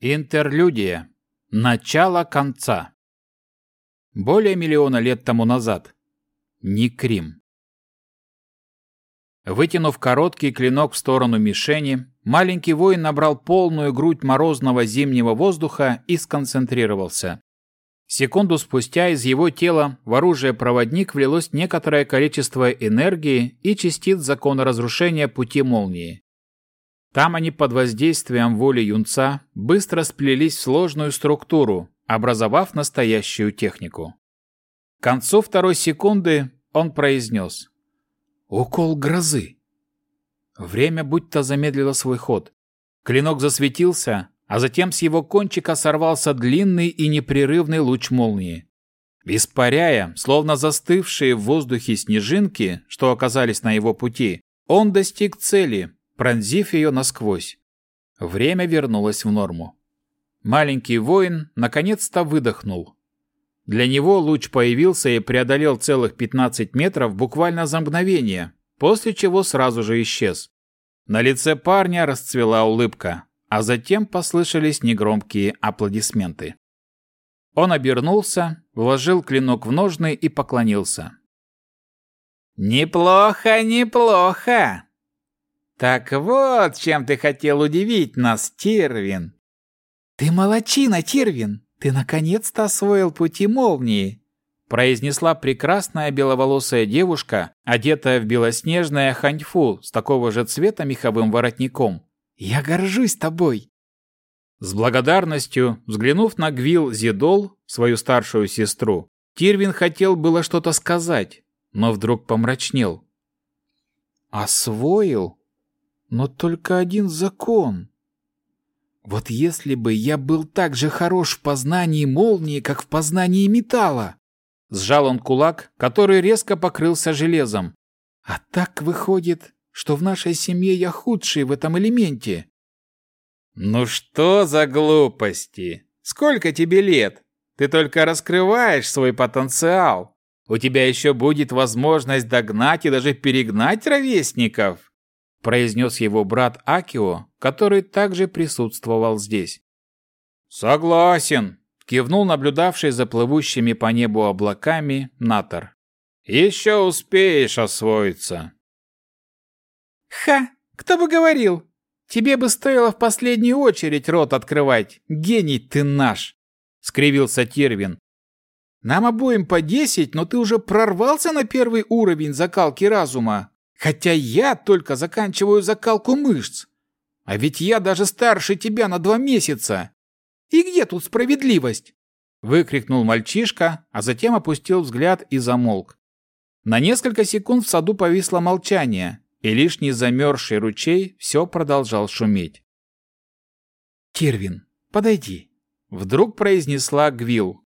Интерлюдия. Начало конца. Более миллиона лет тому назад. Никрим. Вытянув короткий клинок в сторону мишени, маленький воин набрал полную грудь морозного зимнего воздуха и сконцентрировался. Секунду спустя из его тела в оружие-проводник влилось некоторое количество энергии и частиц закона разрушения пути молнии. Там они под воздействием воли юнца быстро сплелись в сложную структуру, образовав настоящую технику. К концу второй секунды он произнес «Укол грозы». Время будто замедлило свой ход. Клинок засветился, а затем с его кончика сорвался длинный и непрерывный луч молнии. Испаряя, словно застывшие в воздухе снежинки, что оказались на его пути, он достиг цели, пронзив ее насквозь. Время вернулось в норму. Маленький воин наконец-то выдохнул. Для него луч появился и преодолел целых 15 метров буквально за мгновение, после чего сразу же исчез. На лице парня расцвела улыбка, а затем послышались негромкие аплодисменты. Он обернулся, вложил клинок в ножны и поклонился. «Неплохо, неплохо!» «Так вот, чем ты хотел удивить нас, Тирвин!» «Ты молочина, Тирвин! Ты наконец-то освоил пути молнии!» произнесла прекрасная беловолосая девушка, одетая в белоснежное ханьфу с такого же цвета меховым воротником. «Я горжусь тобой!» С благодарностью, взглянув на Гвил Зидол, свою старшую сестру, Тирвин хотел было что-то сказать, но вдруг помрачнел. «Освоил?» Но только один закон. Вот если бы я был так же хорош в познании молнии, как в познании металла. Сжал он кулак, который резко покрылся железом. А так выходит, что в нашей семье я худший в этом элементе. Ну что за глупости? Сколько тебе лет? Ты только раскрываешь свой потенциал. У тебя еще будет возможность догнать и даже перегнать ровесников произнес его брат Акио, который также присутствовал здесь. «Согласен», — кивнул наблюдавший за плывущими по небу облаками Натор. «Еще успеешь освоиться». «Ха! Кто бы говорил! Тебе бы стоило в последнюю очередь рот открывать, гений ты наш!» — скривился Тирвин. «Нам обоим по десять, но ты уже прорвался на первый уровень закалки разума, Хотя я только заканчиваю закалку мышц. А ведь я даже старше тебя на два месяца. И где тут справедливость? Выкрикнул мальчишка, а затем опустил взгляд и замолк. На несколько секунд в саду повисло молчание, и лишь незамерзший ручей все продолжал шуметь. «Тервин, подойди», — вдруг произнесла Гвил.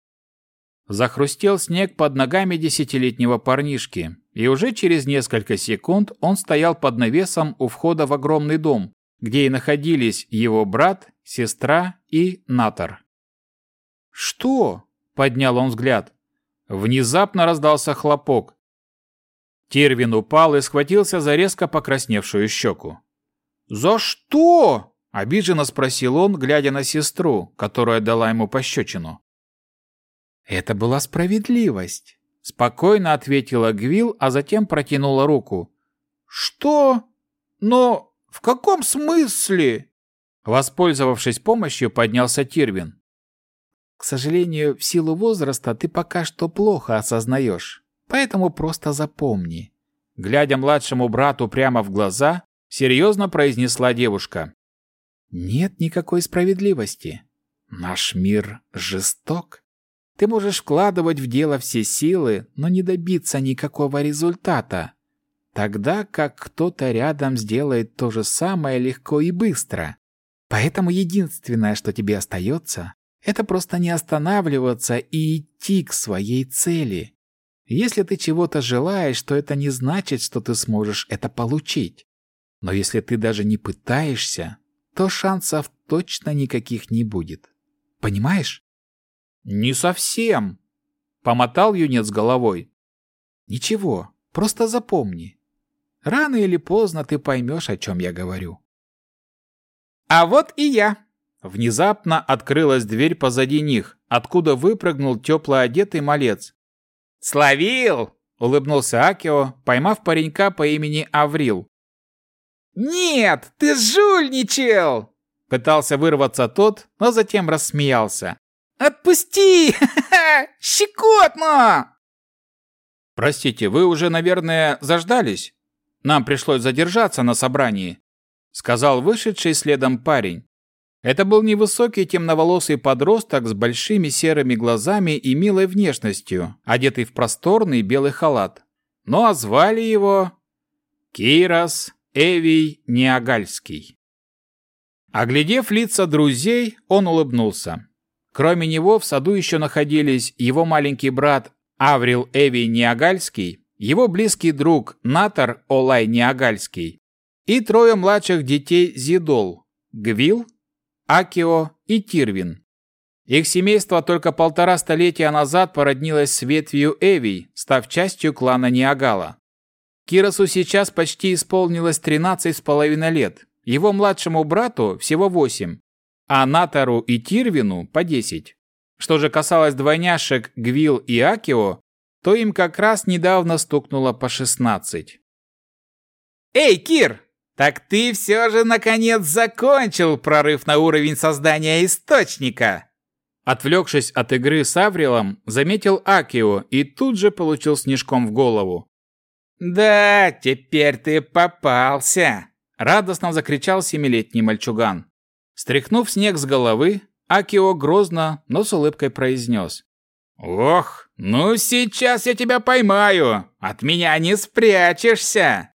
Захрустел снег под ногами десятилетнего парнишки, и уже через несколько секунд он стоял под навесом у входа в огромный дом, где и находились его брат, сестра и Натор. «Что?» – поднял он взгляд. Внезапно раздался хлопок. Тервин упал и схватился за резко покрасневшую щеку. «За что?» – обиженно спросил он, глядя на сестру, которая дала ему пощечину. «Это была справедливость», Спокойно ответила Гвил, а затем протянула руку. «Что? Но в каком смысле?» Воспользовавшись помощью, поднялся Тирвин. «К сожалению, в силу возраста ты пока что плохо осознаешь, поэтому просто запомни». Глядя младшему брату прямо в глаза, серьезно произнесла девушка. «Нет никакой справедливости. Наш мир жесток. Ты можешь вкладывать в дело все силы, но не добиться никакого результата. Тогда как кто-то рядом сделает то же самое легко и быстро. Поэтому единственное, что тебе остается, это просто не останавливаться и идти к своей цели. Если ты чего-то желаешь, то это не значит, что ты сможешь это получить. Но если ты даже не пытаешься, то шансов точно никаких не будет. Понимаешь? «Не совсем», — помотал юнец головой. «Ничего, просто запомни. Рано или поздно ты поймешь, о чем я говорю». «А вот и я!» внезапно открылась дверь позади них, откуда выпрыгнул тепло одетый малец. «Словил!» — улыбнулся Акио, поймав паренька по имени Аврил. «Нет, ты жульничал!» Пытался вырваться тот, но затем рассмеялся. «Отпусти! Щекотно!» «Простите, вы уже, наверное, заждались? Нам пришлось задержаться на собрании», сказал вышедший следом парень. Это был невысокий темноволосый подросток с большими серыми глазами и милой внешностью, одетый в просторный белый халат. Ну а звали его Кейрос Эвий Неагальский. Оглядев лица друзей, он улыбнулся. Кроме него в саду еще находились его маленький брат Аврил Эвий Неагальский, его близкий друг Натар Олай Неагальский и трое младших детей Зидол – Гвил, Акио и Тирвин. Их семейство только полтора столетия назад породнилось с ветвью Эвий, став частью клана Ниагала. Киросу сейчас почти исполнилось 13 с половиной лет, его младшему брату всего 8, а Натару и Тирвину по 10. Что же касалось двойняшек Гвил и Акио, то им как раз недавно стукнуло по 16. «Эй, Кир, так ты все же наконец закончил прорыв на уровень создания источника!» Отвлекшись от игры с Аврилом, заметил Акио и тут же получил снежком в голову. «Да, теперь ты попался!» Радостно закричал семилетний мальчуган. Стряхнув снег с головы, Акио грозно, но с улыбкой произнес. «Ох, ну сейчас я тебя поймаю! От меня не спрячешься!»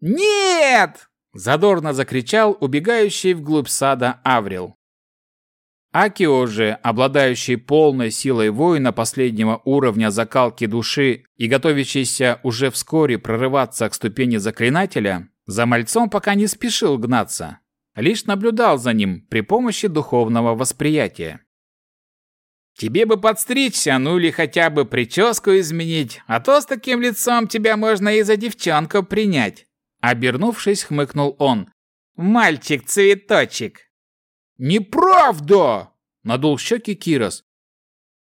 «Нет!» – задорно закричал убегающий вглубь сада Аврил. Акио же, обладающий полной силой воина последнего уровня закалки души и готовящийся уже вскоре прорываться к ступени заклинателя, за мальцом пока не спешил гнаться, лишь наблюдал за ним при помощи духовного восприятия. Тебе бы подстричься, ну или хотя бы прическу изменить, а то с таким лицом тебя можно и за девчонку принять. Обернувшись, хмыкнул он. Мальчик-цветочек. Неправда! Надул щеки Кирос.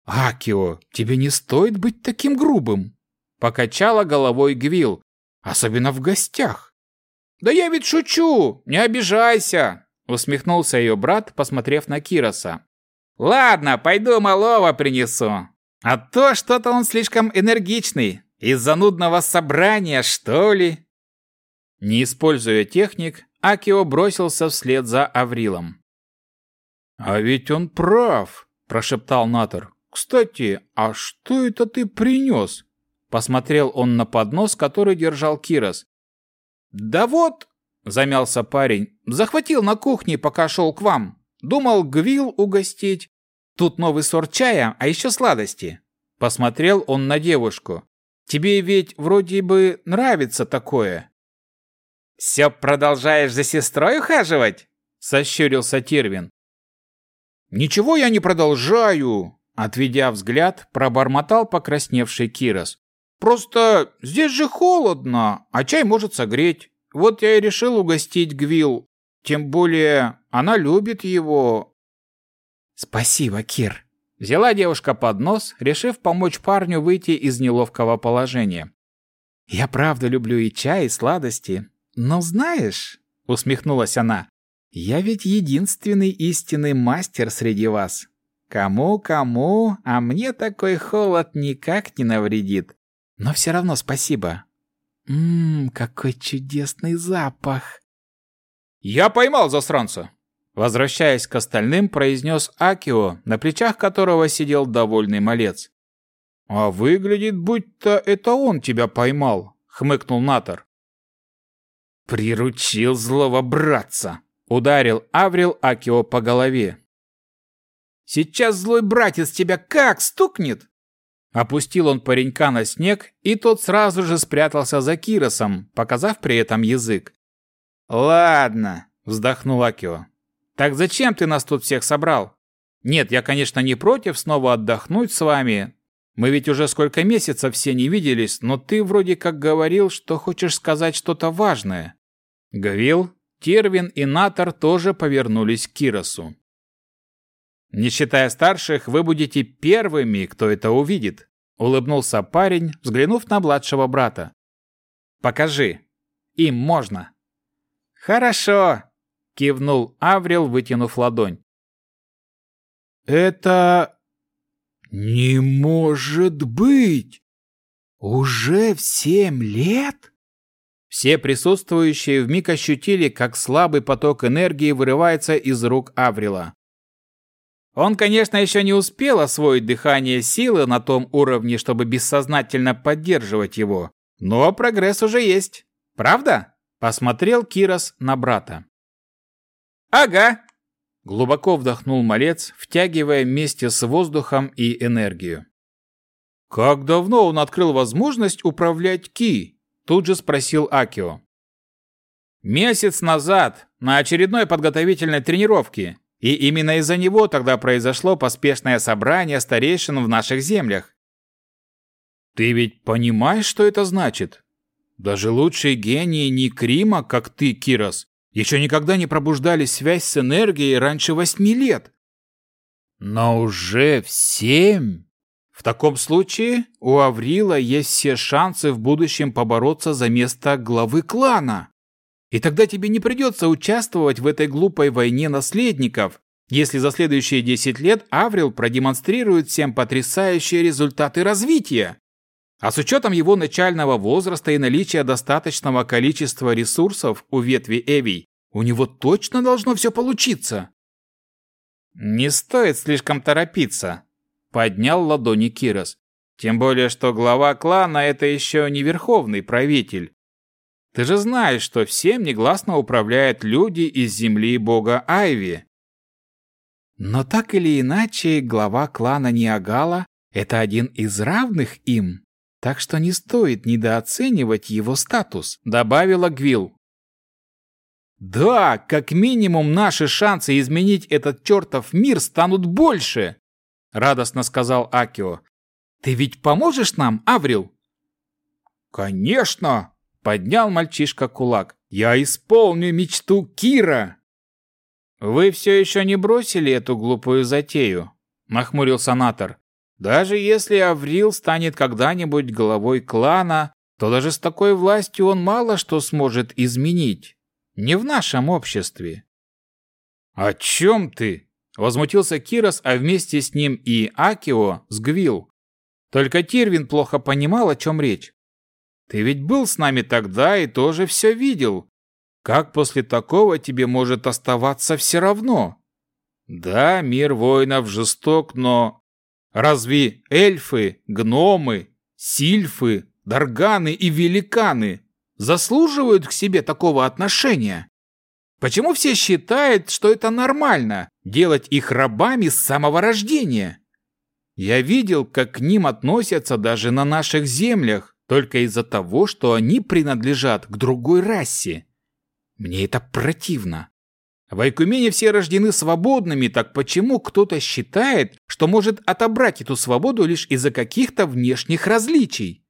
Акио, тебе не стоит быть таким грубым. Покачала головой Гвил, особенно в гостях. Да я ведь шучу, не обижайся, усмехнулся ее брат, посмотрев на Кироса. Ладно, пойду малого принесу. А то что-то он слишком энергичный. Из-за нудного собрания, что ли? Не используя техник, Акио бросился вслед за Аврилом. «А ведь он прав», – прошептал Натор. «Кстати, а что это ты принес?» Посмотрел он на поднос, который держал Кирос. «Да вот», – замялся парень, – «захватил на кухне, пока шел к вам. Думал Гвил угостить. Тут новый сорт чая, а еще сладости. Посмотрел он на девушку. Тебе ведь вроде бы нравится такое. Все продолжаешь за сестрой ухаживать? Сощурился Тирвин. Ничего я не продолжаю, отведя взгляд, пробормотал покрасневший Кирос. Просто здесь же холодно, а чай может согреть. Вот я и решил угостить Гвил. Тем более она любит его. Спасибо, Кир. Взяла девушка под нос, решив помочь парню выйти из неловкого положения. Я правда люблю и чай, и сладости. Но знаешь, усмехнулась она, я ведь единственный истинный мастер среди вас. Кому-кому, а мне такой холод никак не навредит. Но все равно спасибо. Ммм, какой чудесный запах. «Я поймал засранца!» Возвращаясь к остальным, произнес Акио, на плечах которого сидел довольный малец. «А выглядит, будто это он тебя поймал», — хмыкнул Натор. «Приручил злого братца!» — ударил Аврил Акио по голове. «Сейчас злой братец тебя как стукнет!» Опустил он паренька на снег, и тот сразу же спрятался за Киросом, показав при этом язык. «Ладно», — вздохнул Акио. «Так зачем ты нас тут всех собрал? Нет, я, конечно, не против снова отдохнуть с вами. Мы ведь уже сколько месяцев все не виделись, но ты вроде как говорил, что хочешь сказать что-то важное». Гавил, Тервин и Натор тоже повернулись к Киросу. Не считая старших, вы будете первыми, кто это увидит, улыбнулся парень, взглянув на младшего брата. Покажи. Им можно. Хорошо, кивнул Аврил, вытянув ладонь. Это не может быть. Уже в семь лет? Все присутствующие вмиг ощутили, как слабый поток энергии вырывается из рук Аврила. Он, конечно, еще не успел освоить дыхание силы на том уровне, чтобы бессознательно поддерживать его, но прогресс уже есть. Правда? Посмотрел Кирос на брата. Ага. Глубоко вдохнул малец, втягивая вместе с воздухом и энергию. Как давно он открыл возможность управлять Ки? Тут же спросил Акио. Месяц назад, на очередной подготовительной тренировке, и именно из-за него тогда произошло поспешное собрание старейшин в наших землях. Ты ведь понимаешь, что это значит? Даже лучшие гении Никрима, как ты, Кирос, еще никогда не пробуждали связь с энергией раньше восьми лет. Но уже в семь. В таком случае у Аврила есть все шансы в будущем побороться за место главы клана. И тогда тебе не придется участвовать в этой глупой войне наследников, если за следующие 10 лет Аврил продемонстрирует всем потрясающие результаты развития. А с учетом его начального возраста и наличия достаточного количества ресурсов у ветви Эвий, у него точно должно все получиться. Не стоит слишком торопиться, поднял ладони Кирос. Тем более, что глава клана это еще не верховный правитель. Ты же знаешь, что всем негласно управляют люди из земли бога Айви. Но так или иначе, глава клана Ниагала – это один из равных им, так что не стоит недооценивать его статус», – добавила Гвилл. «Да, как минимум наши шансы изменить этот чертов мир станут больше», – радостно сказал Акио. «Ты ведь поможешь нам, Аврил?» «Конечно!» – поднял мальчишка кулак. «Я исполню мечту Кира!» «Вы все еще не бросили эту глупую затею?» – нахмурился Натор. Даже если Аврил станет когда-нибудь главой клана, то даже с такой властью он мало что сможет изменить. Не в нашем обществе. «О чем ты?» – возмутился Кирос, а вместе с ним и Акио сгвил. Только Тирвин плохо понимал, о чем речь. «Ты ведь был с нами тогда и тоже все видел. Как после такого тебе может оставаться все равно?» «Да, мир воинов жесток, но Разве эльфы, гномы, сильфы, дарганы и великаны заслуживают к себе такого отношения? Почему все считают, что это нормально делать их рабами с самого рождения? Я видел, как к ним относятся даже на наших землях, только из-за того, что они принадлежат к другой расе. Мне это противно. В Айкумене все рождены свободными, так почему кто-то считает, что может отобрать эту свободу лишь из-за каких-то внешних различий?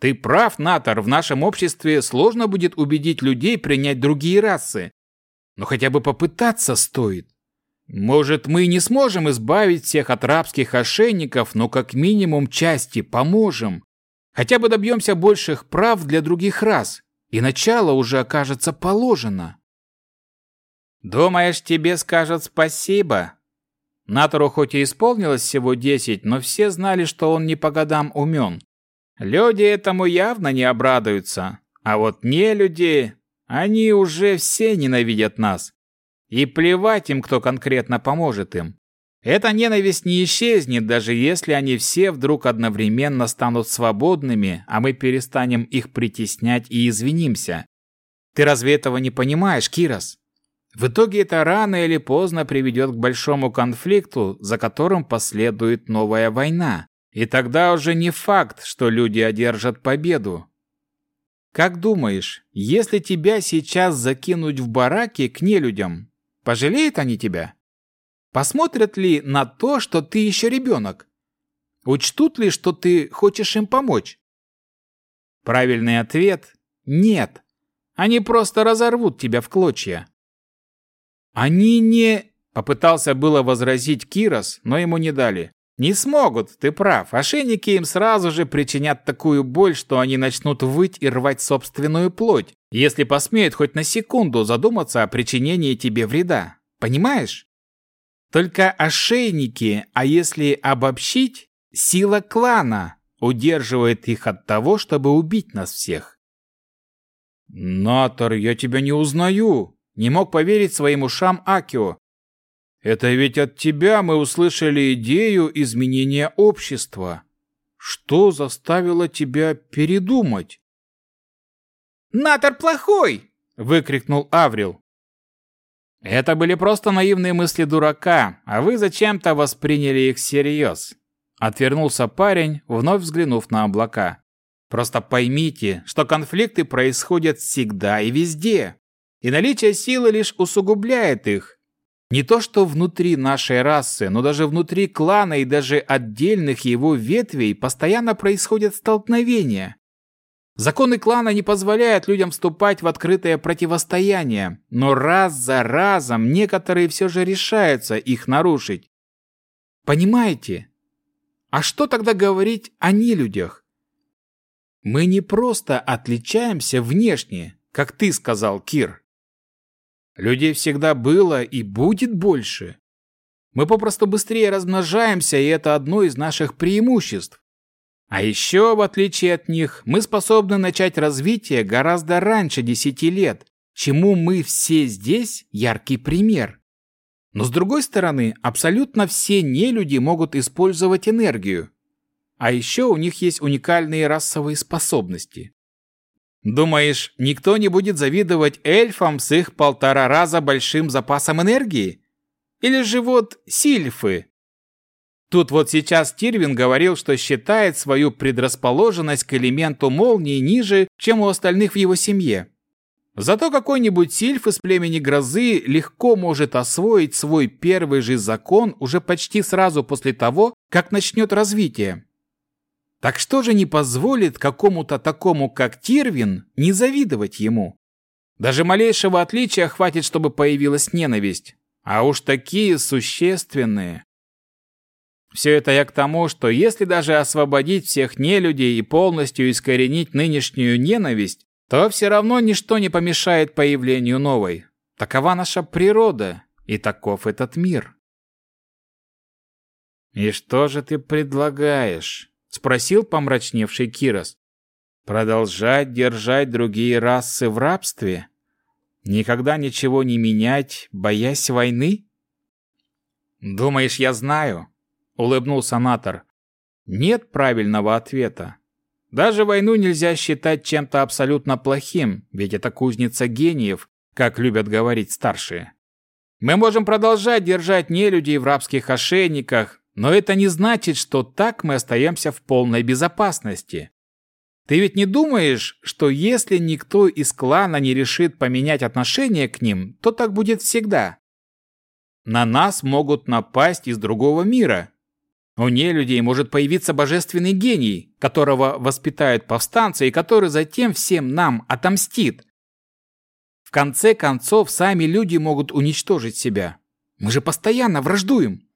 Ты прав, Натор, в нашем обществе сложно будет убедить людей принять другие расы. Но хотя бы попытаться стоит. Может, мы не сможем избавить всех от рабских ошейников, но как минимум части поможем. Хотя бы добьемся больших прав для других рас, и начало уже окажется положено. «Думаешь, тебе скажут спасибо?» Натору хоть и исполнилось всего десять, но все знали, что он не по годам умен. Люди этому явно не обрадуются, а вот не люди, они уже все ненавидят нас. И плевать им, кто конкретно поможет им. Эта ненависть не исчезнет, даже если они все вдруг одновременно станут свободными, а мы перестанем их притеснять и извинимся. Ты разве этого не понимаешь, Кирос? В итоге это рано или поздно приведет к большому конфликту, за которым последует новая война. И тогда уже не факт, что люди одержат победу. Как думаешь, если тебя сейчас закинуть в бараки к нелюдям, пожалеют они тебя? Посмотрят ли на то, что ты еще ребенок? Учтут ли, что ты хочешь им помочь? Правильный ответ – нет. Они просто разорвут тебя в клочья. Они не... Попытался было возразить Кирос, но ему не дали. Не смогут, ты прав. Ошейники им сразу же причинят такую боль, что они начнут выть и рвать собственную плоть, если посмеют хоть на секунду задуматься о причинении тебе вреда. Понимаешь? Только ошейники, а если обобщить, сила клана удерживает их от того, чтобы убить нас всех. «Натор, я тебя не узнаю!» Не мог поверить своим ушам Акио. Это ведь от тебя мы услышали идею изменения общества. Что заставило тебя передумать? Натор плохой! выкрикнул Аврил. Это были просто наивные мысли дурака, а вы зачем-то восприняли их всерьез. Отвернулся парень, вновь взглянув на облака. Просто поймите, что конфликты происходят всегда и везде, и наличие силы лишь усугубляет их, не то что внутри нашей расы, но даже внутри клана и даже отдельных его ветвей постоянно происходят столкновения. Законы клана не позволяют людям вступать в открытое противостояние, но раз за разом некоторые все же решаются их нарушить. Понимаете? А что тогда говорить о нелюдях? Мы не просто отличаемся внешне, как ты сказал, Кир. Людей всегда было и будет больше. Мы попросту быстрее размножаемся, и это одно из наших преимуществ. А еще, в отличие от них, мы способны начать развитие гораздо раньше 10 лет, чему мы все здесь яркий пример. Но с другой стороны, абсолютно все нелюди могут использовать энергию. А еще у них есть уникальные расовые способности. Думаешь, никто не будет завидовать эльфам с их полтора раза большим запасом энергии? Или же вот сильфы? Тут вот сейчас Тирвин говорил, что считает свою предрасположенность к элементу молнии ниже, чем у остальных в его семье. Зато какой-нибудь сильф из племени грозы легко может освоить свой первый же закон уже почти сразу после того, как начнет развитие. Так что же не позволит какому-то такому, как Тирвин, не завидовать ему? Даже малейшего отличия хватит, чтобы появилась ненависть. А уж такие существенные. Все это я к тому, что если даже освободить всех нелюдей и полностью искоренить нынешнюю ненависть, то все равно ничто не помешает появлению новой. Такова наша природа, и таков этот мир. «И что же ты предлагаешь?» спросил помрачневший Кирос. Продолжать держать другие расы в рабстве? Никогда ничего не менять, боясь войны? Думаешь, я знаю? Улыбнулся Натор. Нет правильного ответа. Даже войну нельзя считать чем-то абсолютно плохим, ведь это кузница гениев, как любят говорить старшие. Мы можем продолжать держать нелюдей в рабских ошейниках, но это не значит, что так мы остаемся в полной безопасности. Ты ведь не думаешь, что если никто из клана не решит поменять отношение к ним, то так будет всегда? На нас могут напасть из другого мира. У нелюдей может появиться божественный гений, которого воспитают повстанцы и который затем всем нам отомстит. В конце концов, сами люди могут уничтожить себя. Мы же постоянно враждуем.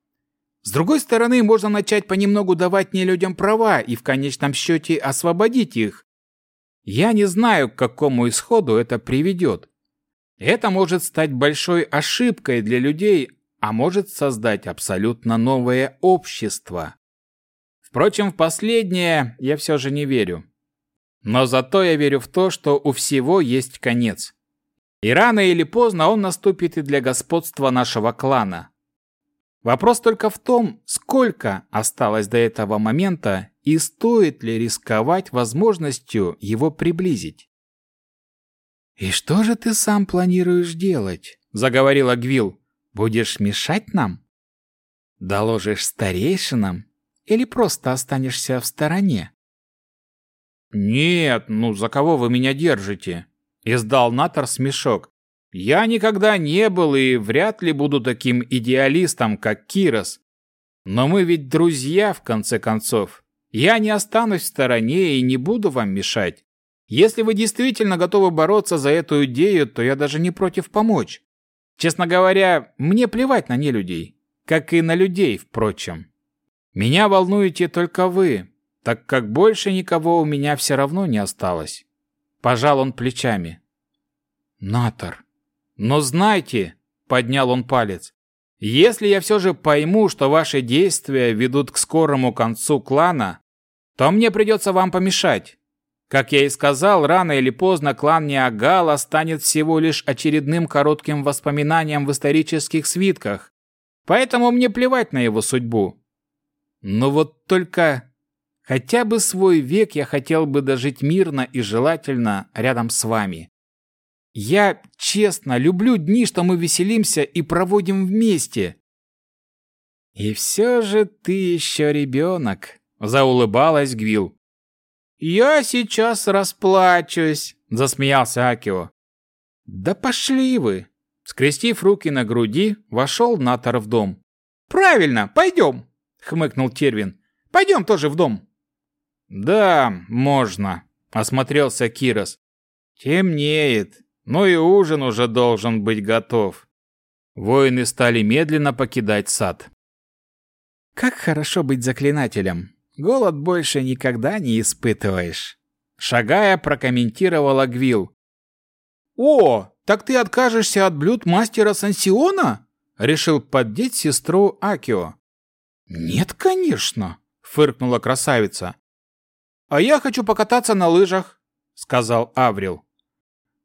С другой стороны, можно начать понемногу давать не людям права и в конечном счете освободить их. Я не знаю, к какому исходу это приведет. Это может стать большой ошибкой для людей, а может создать абсолютно новое общество. Впрочем, в последнее я все же не верю. Но зато я верю в то, что у всего есть конец. И рано или поздно он наступит и для господства нашего клана. Вопрос только в том, сколько осталось до этого момента и стоит ли рисковать возможностью его приблизить. «И что же ты сам планируешь делать?» – заговорила Гвил. «Будешь мешать нам? Доложишь старейшинам или просто останешься в стороне?» «Нет, ну за кого вы меня держите?» – издал Натор смешок. Я никогда не был и вряд ли буду таким идеалистом, как Кирос. Но мы ведь друзья, в конце концов. Я не останусь в стороне и не буду вам мешать. Если вы действительно готовы бороться за эту идею, то я даже не против помочь. Честно говоря, мне плевать на нелюдей, как и на людей, впрочем. Меня волнуете только вы, так как больше никого у меня все равно не осталось. Пожал он плечами. Натор. Но знайте, поднял он палец, если я все же пойму, что ваши действия ведут к скорому концу клана, то мне придется вам помешать. Как я и сказал, рано или поздно клан Ниагала станет всего лишь очередным коротким воспоминанием в исторических свитках, поэтому мне плевать на его судьбу. Но вот только хотя бы свой век я хотел бы дожить мирно и желательно рядом с вами. Я, честно, люблю дни, что мы веселимся и проводим вместе. И все же ты еще ребенок, заулыбалась Гвил. Я сейчас расплачусь, засмеялся Акио. Да пошли вы. Скрестив руки на груди, вошел Натор в дом. Правильно, пойдем, хмыкнул Тервин. Пойдем тоже в дом. Да, можно, осмотрелся Кирос. Темнеет. Ну и ужин уже должен быть готов. Воины стали медленно покидать сад. Как хорошо быть заклинателем. Голод больше никогда не испытываешь. Шагая, прокомментировала Гвил. «О, так ты откажешься от блюд мастера Сансиона?» Решил поддеть сестру Акио. «Нет, конечно», — фыркнула красавица. «А я хочу покататься на лыжах», — сказал Аврил.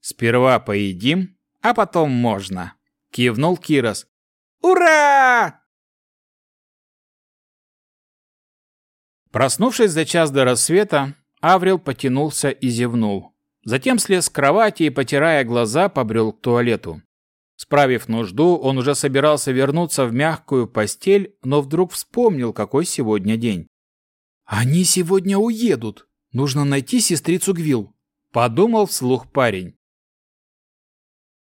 «Сперва поедим, а потом можно», — кивнул Кирос. «Ура!» Проснувшись за час до рассвета, Аврил потянулся и зевнул. Затем слез с кровати и, потирая глаза, побрел к туалету. Справив нужду, он уже собирался вернуться в мягкую постель, но вдруг вспомнил, какой сегодня день. «Они сегодня уедут! Нужно найти сестрицу Гвил», — подумал вслух парень.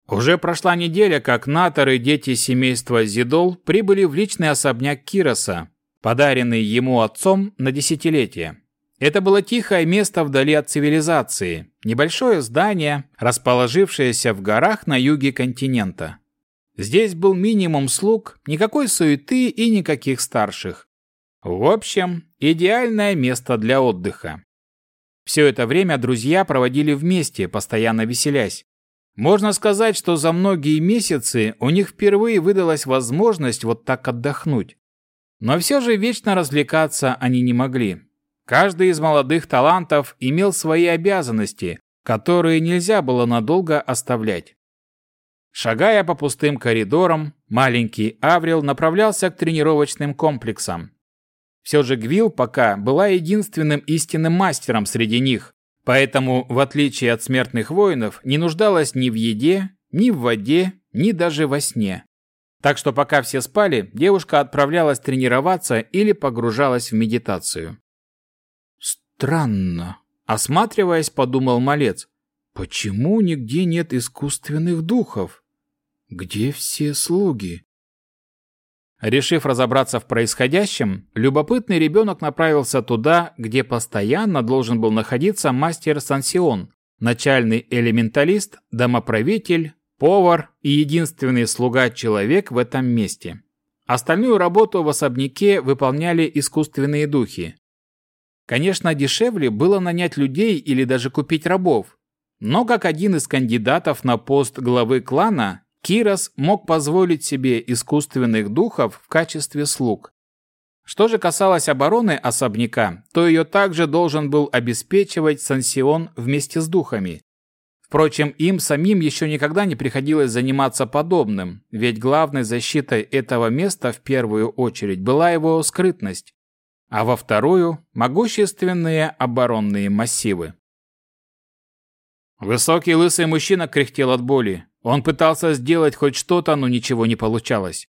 Уже прошла неделя, как Натор и дети семейства Зидол прибыли в личный особняк Кироса, подаренный ему отцом на десятилетие. Это было тихое место вдали от цивилизации, небольшое здание, расположившееся в горах на юге континента. Здесь был минимум слуг, никакой суеты и никаких старших. В общем, идеальное место для отдыха. Все это время друзья проводили вместе, постоянно веселясь. Можно сказать, что за многие месяцы у них впервые выдалась возможность вот так отдохнуть. Но все же вечно развлекаться они не могли. Каждый из молодых талантов имел свои обязанности, которые нельзя было надолго оставлять. Шагая по пустым коридорам, маленький Аврил направлялся к тренировочным комплексам. Все же Гвил пока была единственным истинным мастером среди них, Поэтому, в отличие от смертных воинов, не нуждалась ни в еде, ни в воде, ни даже во сне. Так что пока все спали, девушка отправлялась тренироваться или погружалась в медитацию. «Странно», — осматриваясь, подумал малец. «Почему нигде нет искусственных духов? Где все слуги?» Решив разобраться в происходящем, любопытный ребенок направился туда, где постоянно должен был находиться мастер Сансион, начальный элементалист, домоправитель, повар и единственный слуга-человек в этом месте. Остальную работу в особняке выполняли искусственные духи. Конечно, дешевле было нанять людей или даже купить рабов, но как один из кандидатов на пост главы клана, Кирос мог позволить себе искусственных духов в качестве слуг. Что же касалось обороны особняка, то ее также должен был обеспечивать Сансион вместе с духами. Впрочем, им самим еще никогда не приходилось заниматься подобным, ведь главной защитой этого места в первую очередь была его скрытность, а во вторую – могущественные оборонные массивы. Высокий лысый мужчина кряхтел от боли. Он пытался сделать хоть что-то, но ничего не получалось.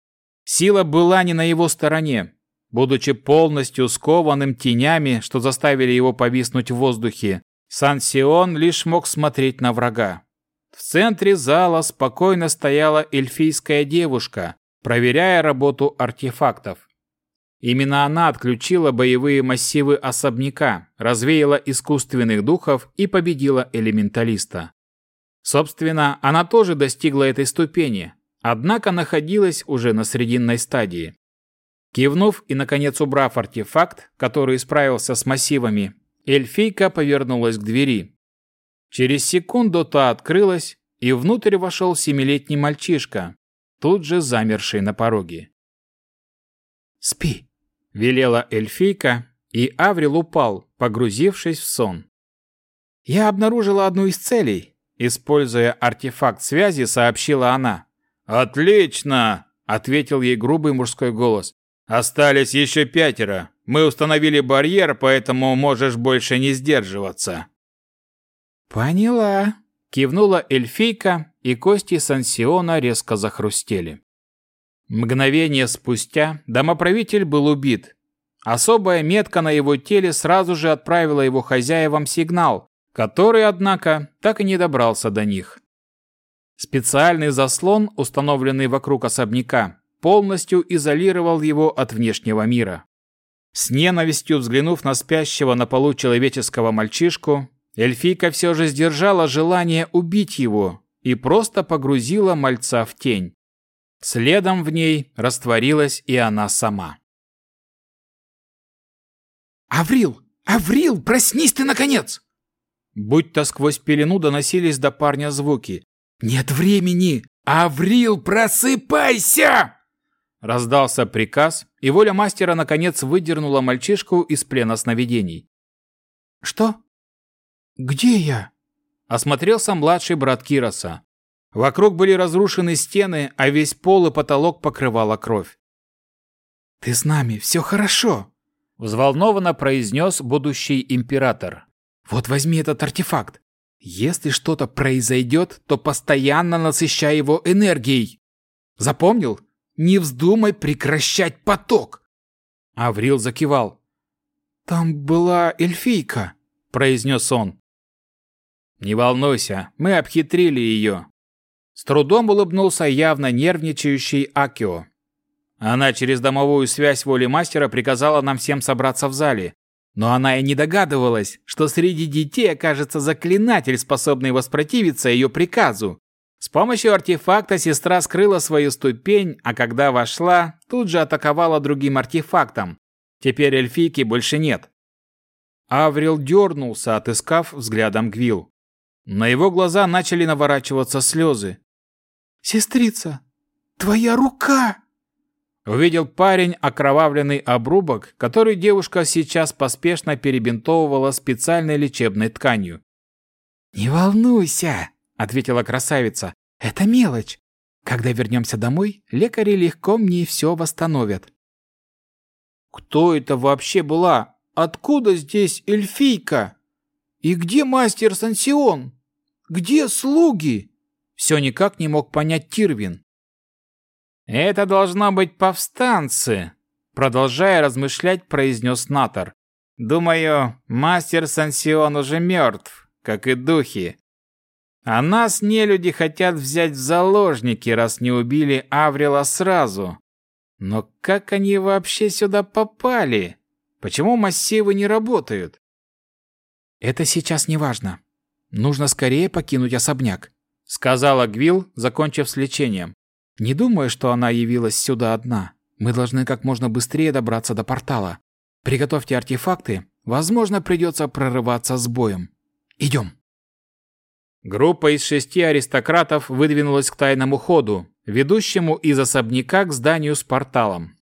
Сила была не на его стороне. Будучи полностью скованным тенями, что заставили его повиснуть в воздухе, Сан-Сион лишь мог смотреть на врага. В центре зала спокойно стояла эльфийская девушка, проверяя работу артефактов. Именно она отключила боевые массивы особняка, развеяла искусственных духов и победила элементалиста. Собственно, она тоже достигла этой ступени. однако находилась уже на срединной стадии. Кивнув и, наконец, убрав артефакт, который справился с массивами, эльфийка повернулась к двери. Через секунду та открылась, и внутрь вошел семилетний мальчишка, тут же замерший на пороге. «Спи», — велела эльфийка, и Аврил упал, погрузившись в сон. «Я обнаружила одну из целей», — используя артефакт связи, сообщила она. «Отлично!» — ответил ей грубый мужской голос. «Остались еще пятеро. Мы установили барьер, поэтому можешь больше не сдерживаться». «Поняла», — кивнула эльфийка, и кости Сансиона резко захрустели. Мгновение спустя домоправитель был убит. Особая метка на его теле сразу же отправила его хозяевам сигнал, который, однако, так и не добрался до них. Специальный заслон, установленный вокруг особняка, полностью изолировал его от внешнего мира. С ненавистью взглянув на спящего на полу человеческого мальчишку, эльфийка все же сдержала желание убить его и просто погрузила мальца в тень. Следом в ней растворилась и она сама. «Аврил! Аврил! Проснись ты, наконец!» Будь-то сквозь пелену доносились до парня звуки. «Нет времени! Аврил, просыпайся!» Раздался приказ, и воля мастера наконец выдернула мальчишку из плена сновидений. «Что? Где я?» Осмотрелся младший брат Кироса. Вокруг были разрушены стены, а весь пол и потолок покрывала кровь. «Ты с нами, все хорошо!» Взволнованно произнес будущий император. «Вот возьми этот артефакт. Если что-то произойдет, то постоянно насыщай его энергией. Запомнил? Не вздумай прекращать поток!» Аврил закивал. «Там была эльфийка», — произнес он. «Не волнуйся, мы обхитрили ее. С трудом улыбнулся явно нервничающий Акио. Она через домовую связь воли мастера приказала нам всем собраться в зале. Но она и не догадывалась, что среди детей окажется заклинатель, способный воспротивиться ее приказу. С помощью артефакта сестра скрыла свою ступень, а когда вошла, тут же атаковала другим артефактом. Теперь эльфийки больше нет. Аврил дернулся, отыскав взглядом Гвил. На его глаза начали наворачиваться слезы. «Сестрица, твоя рука!» Увидел парень окровавленный обрубок, который девушка сейчас поспешно перебинтовывала специальной лечебной тканью. «Не волнуйся», — ответила красавица. «Это мелочь. Когда вернемся домой, лекари легко мне все восстановят». «Кто это вообще была? Откуда здесь эльфийка? И где мастер Сансион? Где слуги?» все никак не мог понять Тирвин. «Это должно быть повстанцы», — продолжая размышлять, произнес Натор. «Думаю, мастер Сансион уже мертв, как и духи. А нас нелюди хотят взять в заложники, раз не убили Аврила сразу. Но как они вообще сюда попали? Почему массивы не работают?» «Это сейчас не важно. Нужно скорее покинуть особняк сказала Гвил, закончив с лечением. Не думаю, что она явилась сюда одна. Мы должны как можно быстрее добраться до портала. Приготовьте артефакты. Возможно, придется прорываться с боем. Идем. Группа из шести аристократов выдвинулась к тайному ходу, ведущему из особняка к зданию с порталом.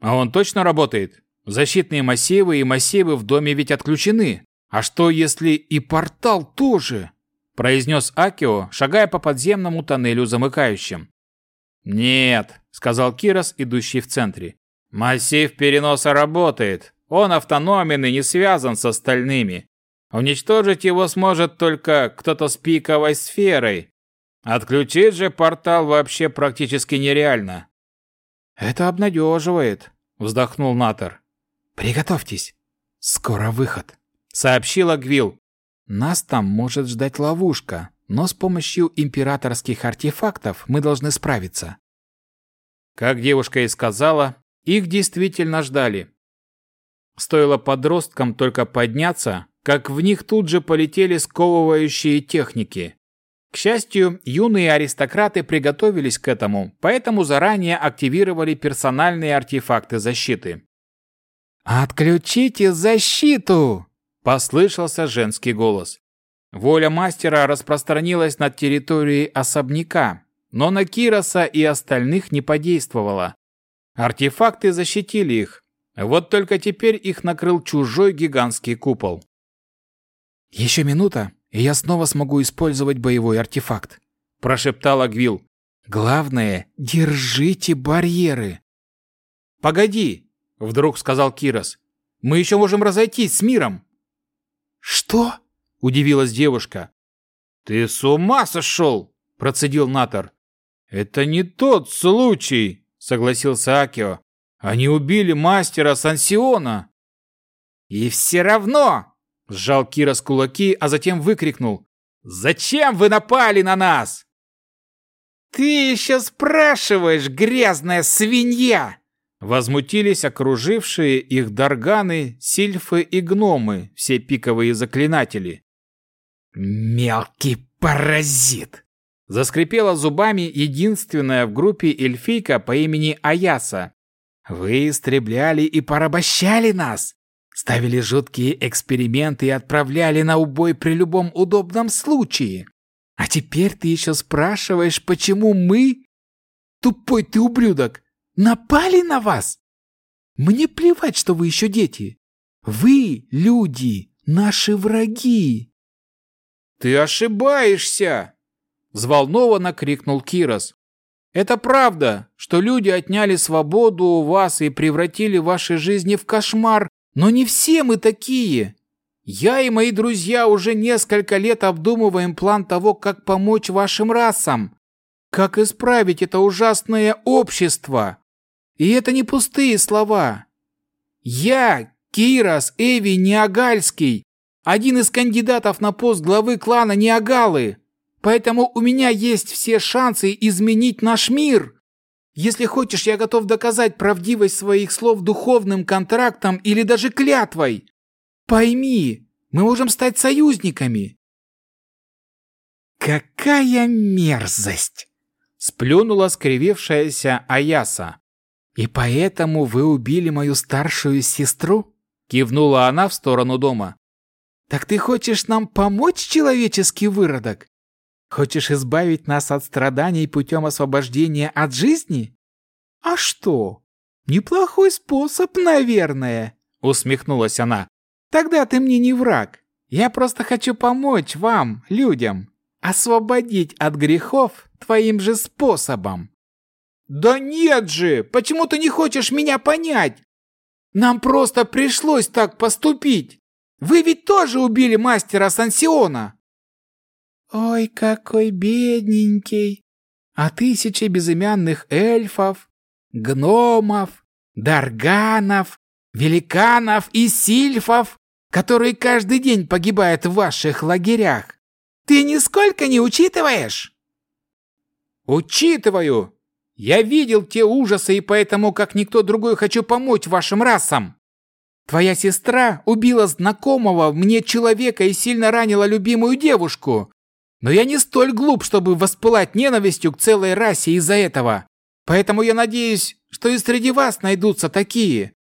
А он точно работает? Защитные массивы и массивы в доме ведь отключены. А что, если и портал тоже? произнес Акио, шагая по подземному тоннелю замыкающим. «Нет», — сказал Кирос, идущий в центре. «Массив переноса работает. Он автономен и не связан с остальными. Уничтожить его сможет только кто-то с пиковой сферой. Отключить же портал вообще практически нереально». «Это обнадеживает», — вздохнул Натор. «Приготовьтесь. Скоро выход», — сообщила Гвил. Нас там может ждать ловушка, но с помощью императорских артефактов мы должны справиться. Как девушка и сказала, их действительно ждали. Стоило подросткам только подняться, как в них тут же полетели сковывающие техники. К счастью, юные аристократы приготовились к этому, поэтому заранее активировали персональные артефакты защиты. «Отключите защиту!» – послышался женский голос. Воля мастера распространилась над территорией особняка, но на Кироса и остальных не подействовала. Артефакты защитили их. Вот только теперь их накрыл чужой гигантский купол. «Еще минута, и я снова смогу использовать боевой артефакт», – прошептала Гвил. «Главное, держите барьеры». «Погоди», – вдруг сказал Кирос. «Мы еще можем разойтись с миром». «Что?» – удивилась девушка. «Ты с ума сошел!» – процедил Натор. «Это не тот случай», – согласился Акио. «Они убили мастера Сансиона». «И все равно Сжал Кира с кулаки, а затем выкрикнул. «Зачем вы напали на нас?» «Ты еще спрашиваешь, грязная свинья!» Возмутились окружившие их дарганы, сильфы и гномы, все пиковые заклинатели. «Мелкий паразит!» Заскрипела зубами единственная в группе эльфийка по имени Аяса. «Вы истребляли и порабощали нас! Ставили жуткие эксперименты и отправляли на убой при любом удобном случае. А теперь ты еще спрашиваешь, почему мы, тупой ты ублюдок, напали на вас? Мне плевать, что вы еще дети. Вы, люди, наши враги. Ты ошибаешься, взволнованно крикнул Кирос. Это правда, что люди отняли свободу у вас и превратили ваши жизни в кошмар, но не все мы такие. Я и мои друзья уже несколько лет обдумываем план того, как помочь вашим расам. Как исправить это ужасное общество. И это не пустые слова. Я, Кирас Эви Неагальский, один из кандидатов на пост главы клана Неагалы. Поэтому у меня есть все шансы изменить наш мир. Если хочешь, я готов доказать правдивость своих слов духовным контрактом или даже клятвой. Пойми, мы можем стать союзниками. Какая мерзость! Сплюнула скривившаяся Аяса. И поэтому вы убили мою старшую сестру? Кивнула она в сторону дома. Так ты хочешь нам помочь, человеческий выродок? Хочешь избавить нас от страданий путем освобождения от жизни? А что? Неплохой способ, наверное, усмехнулась она. Тогда ты мне не враг. Я просто хочу помочь вам, людям, освободить от грехов твоим же способом. Да нет же, почему ты не хочешь меня понять? Нам просто пришлось так поступить. Вы ведь тоже убили мастера Сансиона. Ой, какой бедненький! А тысячи безымянных эльфов, гномов, дарганов, великанов и сильфов, которые каждый день погибают в ваших лагерях, ты нисколько не учитываешь? Учитываю! Я видел те ужасы и поэтому, как никто другой, хочу помочь вашим расам. Твоя сестра убила знакомого мне человека и сильно ранила любимую девушку. Но я не столь глуп, чтобы воспылать ненавистью к целой расе из-за этого. Поэтому я надеюсь, что и среди вас найдутся такие.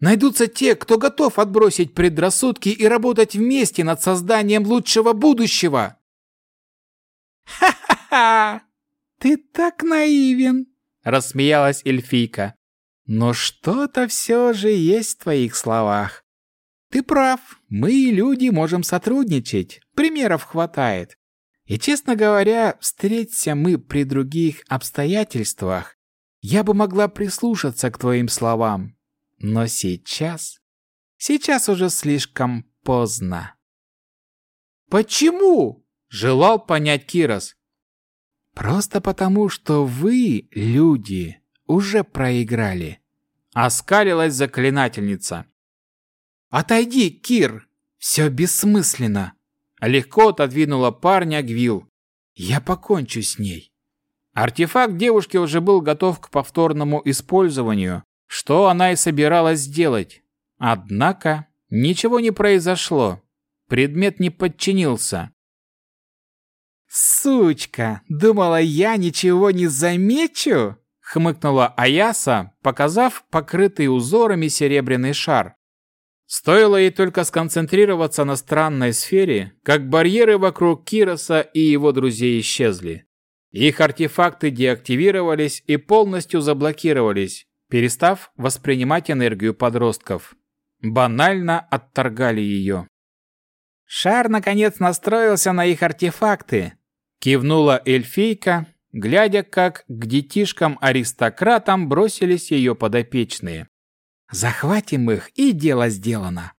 Найдутся те, кто готов отбросить предрассудки и работать вместе над созданием лучшего будущего. Ха-ха-ха! Ты так наивен, рассмеялась эльфийка. Но что-то все же есть в твоих словах. Ты прав, мы, люди, можем сотрудничать. Примеров хватает. И, честно говоря, встреться мы при других обстоятельствах, я бы могла прислушаться к твоим словам. Но сейчас... Сейчас уже слишком поздно. «Почему?» – желал понять Кирос. «Просто потому, что вы, люди, уже проиграли», – оскалилась заклинательница. «Отойди, Кир! Все бессмысленно!» Легко отодвинула парня Гвил. «Я покончу с ней». Артефакт девушки уже был готов к повторному использованию, что она и собиралась сделать. Однако ничего не произошло. Предмет не подчинился. «Сучка! Думала, я ничего не замечу?» — хмыкнула Аяса, показав покрытый узорами серебряный шар. Стоило ей только сконцентрироваться на странной сфере, как барьеры вокруг Кироса и его друзей исчезли. Их артефакты деактивировались и полностью заблокировались, перестав воспринимать энергию подростков. Банально отторгали ее. «Шар, наконец, настроился на их артефакты», — кивнула эльфийка, глядя, как к детишкам-аристократам бросились ее подопечные. «Захватим их, и дело сделано».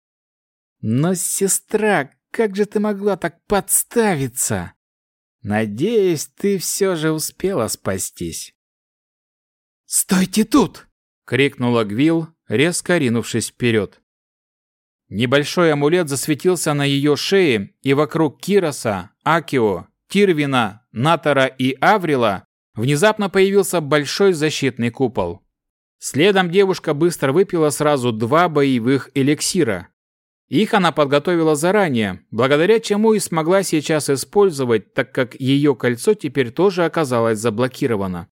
«Но, сестра, как же ты могла так подставиться?» «Надеюсь, ты все же успела спастись». «Стойте тут!» — крикнула Гвил, резко ринувшись вперед. Небольшой амулет засветился на ее шее, и вокруг Кироса, Акио, Тирвина, Натора и Аврила внезапно появился большой защитный купол. Следом девушка быстро выпила сразу два боевых эликсира. Их она подготовила заранее, благодаря чему и смогла сейчас использовать, так как ее кольцо теперь тоже оказалось заблокировано.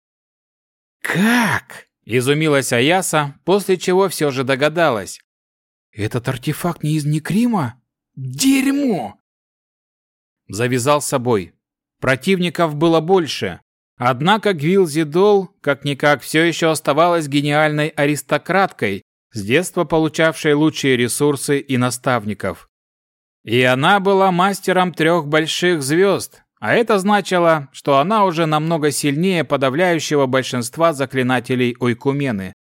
«Как?» – изумилась Аяса, после чего все же догадалась. Этот артефакт не из Некрима? Дерьмо! Завязал собой. Противников было больше. Однако Гвилзидол, как-никак, все еще оставалась гениальной аристократкой, с детства получавшей лучшие ресурсы и наставников. И она была мастером трех больших звезд, а это значило, что она уже намного сильнее подавляющего большинства заклинателей Ойкумены.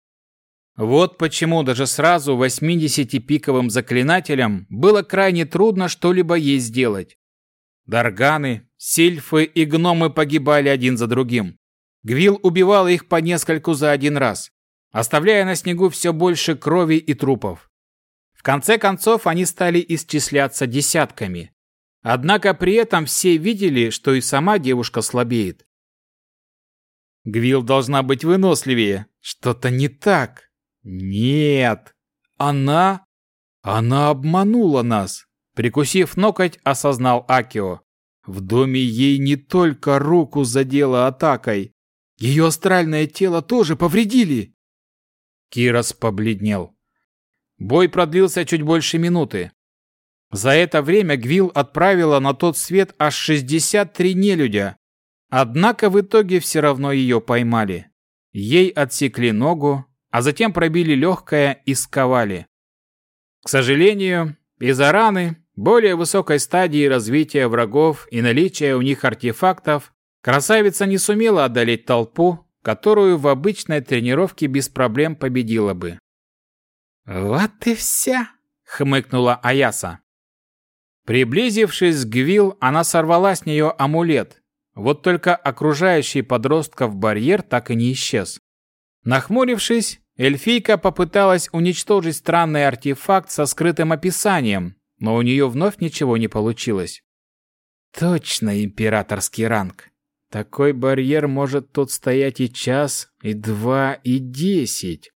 Вот почему даже сразу 80-пиковым заклинателям было крайне трудно что-либо ей сделать. Дарганы, сильфы и гномы погибали один за другим. Гвил убивал их по нескольку за один раз, оставляя на снегу все больше крови и трупов. В конце концов они стали исчисляться десятками. Однако при этом все видели, что и сама девушка слабеет. Гвил должна быть выносливее. Что-то не так. Нет, она... Она обманула нас. Прикусив ноготь, осознал Акио. В доме ей не только руку задело атакой. Ее астральное тело тоже повредили. Кирос побледнел. Бой продлился чуть больше минуты. За это время Гвил отправила на тот свет аж 63 нелюдя. Однако в итоге все равно ее поймали. Ей отсекли ногу, а затем пробили легкое и сковали. К сожалению, из-за раны, более высокой стадии развития врагов и наличия у них артефактов, красавица не сумела одолеть толпу, которую в обычной тренировке без проблем победила бы. «Вот и вся!» — хмыкнула Аяса. Приблизившись к Гвил, она сорвала с нее амулет. Вот только окружающий подростков барьер так и не исчез. Нахмурившись, Эльфийка попыталась уничтожить странный артефакт со скрытым описанием, но у нее вновь ничего не получилось. Точно императорский ранг. Такой барьер может тут стоять и час, и два, и десять.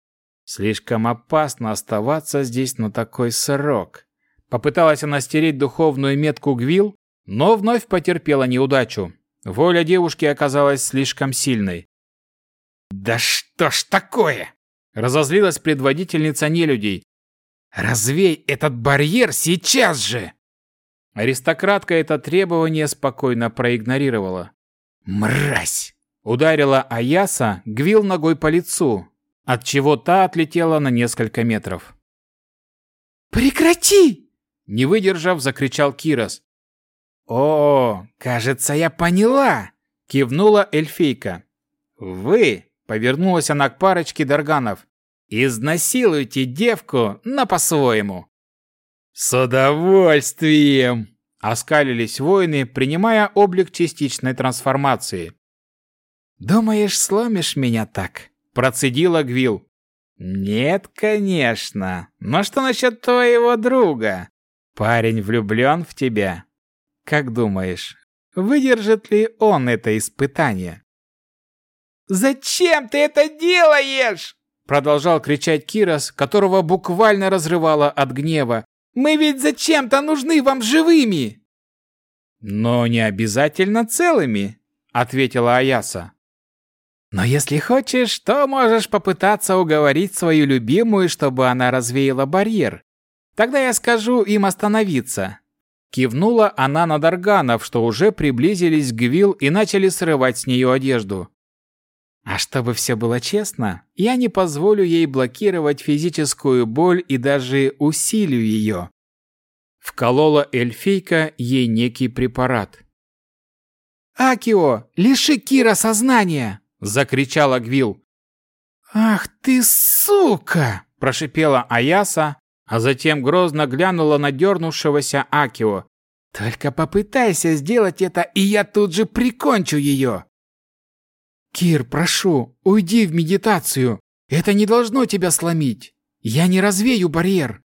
Слишком опасно оставаться здесь на такой срок. Попыталась она стереть духовную метку Гвил, но вновь потерпела неудачу. Воля девушки оказалась слишком сильной. «Да что ж такое?» Разозлилась предводительница нелюдей. «Развей этот барьер сейчас же!» Аристократка это требование спокойно проигнорировала. «Мразь!» Ударила Аяса Гвил ногой по лицу, от чего та отлетела на несколько метров. «Прекрати!» Не выдержав, закричал Кирос. «О, кажется, я поняла!» Кивнула эльфийка. «Вы Повернулась она к парочке дарганов. «Изнасилуйте девку, но по-своему». «С удовольствием!» Оскалились воины, принимая облик частичной трансформации. «Думаешь, сломишь меня так?» Процедила Гвил. «Нет, конечно. Но что насчет твоего друга? Парень влюблен в тебя. Как думаешь, выдержит ли он это испытание?» «Зачем ты это делаешь?» Продолжал кричать Кирос, которого буквально разрывало от гнева. «Мы ведь зачем-то нужны вам живыми!» Но не обязательно целыми, ответила Аяса. Но если хочешь, то можешь попытаться уговорить свою любимую, чтобы она развеяла барьер. Тогда я скажу им остановиться. Кивнула она на Дарганов, что уже приблизились к Гвил и начали срывать с нее одежду. А чтобы все было честно, я не позволю ей блокировать физическую боль и даже усилию ее. Вколола эльфийка ей некий препарат. «Акио, лиши Кира сознания!» – закричала Гвил. «Ах ты сука!» – прошипела Аяса, а затем грозно глянула на дернувшегося Акио. «Только попытайся сделать это, и я тут же прикончу ее!» «Кир, прошу, уйди в медитацию. Это не должно тебя сломить. Я не развею барьер».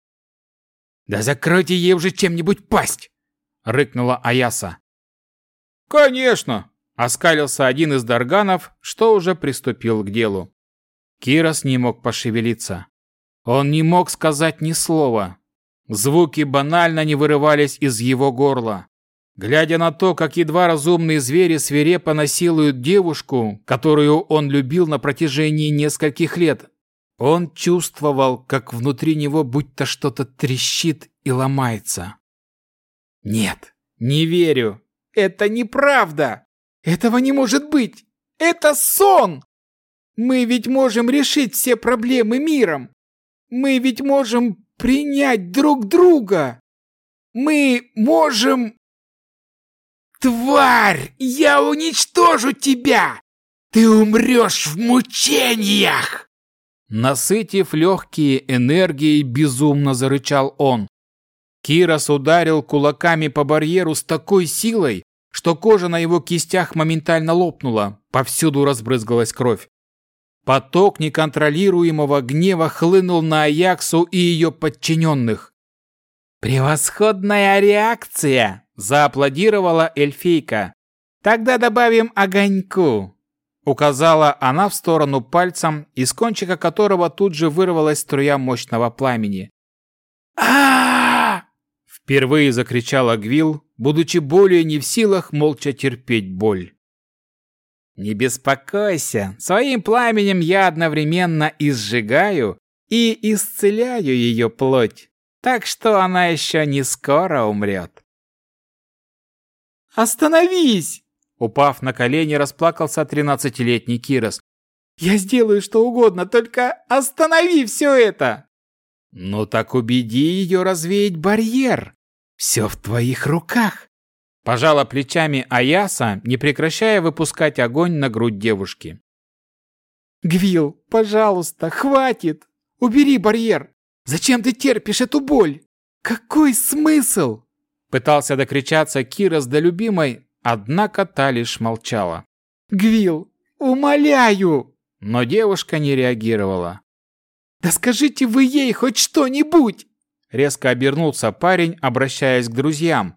«Да закройте ей уже чем-нибудь пасть!» — рыкнула Аяса. «Конечно!» — оскалился один из дарганов, что уже приступил к делу. Кирос не мог пошевелиться. Он не мог сказать ни слова. Звуки банально не вырывались из его горла. Глядя на то, как едва разумные звери свирепо насилуют девушку, которую он любил на протяжении нескольких лет, он чувствовал, как внутри него будто что-то трещит и ломается. «Нет, не верю. Это неправда. Этого не может быть. Это сон. Мы ведь можем решить все проблемы миром. Мы ведь можем принять друг друга. Мы можем... Тварь, я уничтожу тебя! Ты умрешь в мучениях! Насытив легкие энергией, безумно зарычал он. Кирос ударил кулаками по барьеру с такой силой, что кожа на его кистях моментально лопнула, повсюду разбрызгалась кровь. Поток неконтролируемого гнева хлынул на Аяксу и ее подчиненных. «Превосходная реакция!» – зааплодировала эльфийка. «Тогда добавим огоньку!» Указала она в сторону пальцем, из кончика которого тут же вырвалась струя мощного пламени. а Впервые закричала Гвил, будучи более не в силах молча терпеть боль. Не беспокойся, своим пламенем я одновременно и сжигаю, и исцеляю ее плоть, так что она еще не скоро умрет. «Остановись!» Упав на колени, расплакался тринадцатилетний Кирос. «Я сделаю что угодно, только останови все это!» «Ну так убеди ее развеять барьер. Все в твоих руках. Пожала плечами Аяса, не прекращая выпускать огонь на грудь девушки. «Гвил, пожалуйста, хватит! Убери барьер! Зачем ты терпишь эту боль? Какой смысл?» Пытался докричаться Кира с долюбимой, однако та лишь молчала. «Гвил, умоляю!» Но девушка не реагировала. «Да скажите вы ей хоть что-нибудь!» Резко обернулся парень, обращаясь к друзьям.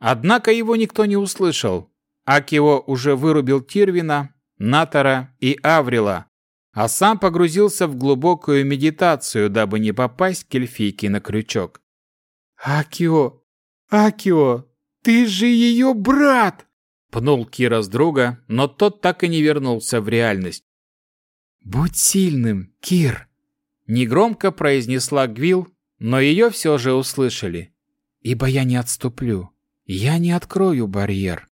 Однако его никто не услышал. Акио уже вырубил Тирвина, Натора и Аврила, а сам погрузился в глубокую медитацию, дабы не попасть к эльфийке на крючок. «Акио! Акио! Ты же ее брат!» Пнул Кира с друга, но тот так и не вернулся в реальность. «Будь сильным, Кир!» Негромко произнесла Гвил, но ее все же услышали. «Ибо я не отступлю. Я не открою барьер.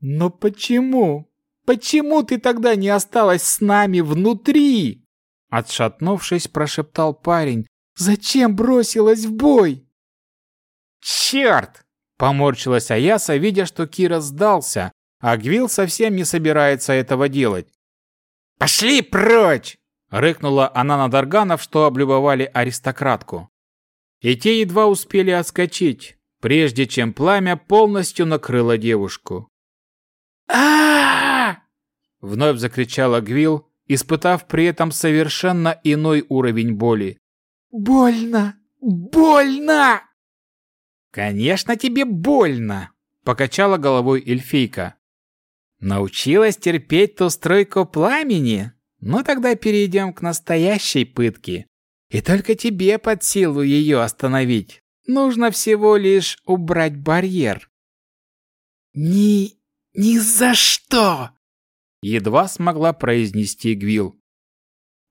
Но почему? Почему ты тогда не осталась с нами внутри? Отшатнувшись, прошептал парень. Зачем бросилась в бой? Черт! Поморщилась Аяса, видя, что Кира сдался, а Гвил совсем не собирается этого делать. «Пошли прочь!» — рыкнула она на Дарганов, что облюбовали аристократку. И те едва успели отскочить, прежде чем пламя полностью накрыло девушку. а Вновь закричала Гвил, испытав при этом совершенно иной уровень боли. «Больно! Больно!» «Конечно тебе больно!» — покачала головой эльфийка. «Научилась терпеть ту стройку пламени? Ну тогда перейдем к настоящей пытке. И только тебе под силу ее остановить. Нужно всего лишь убрать барьер. Ни... ни за что!» Едва смогла произнести Гвил.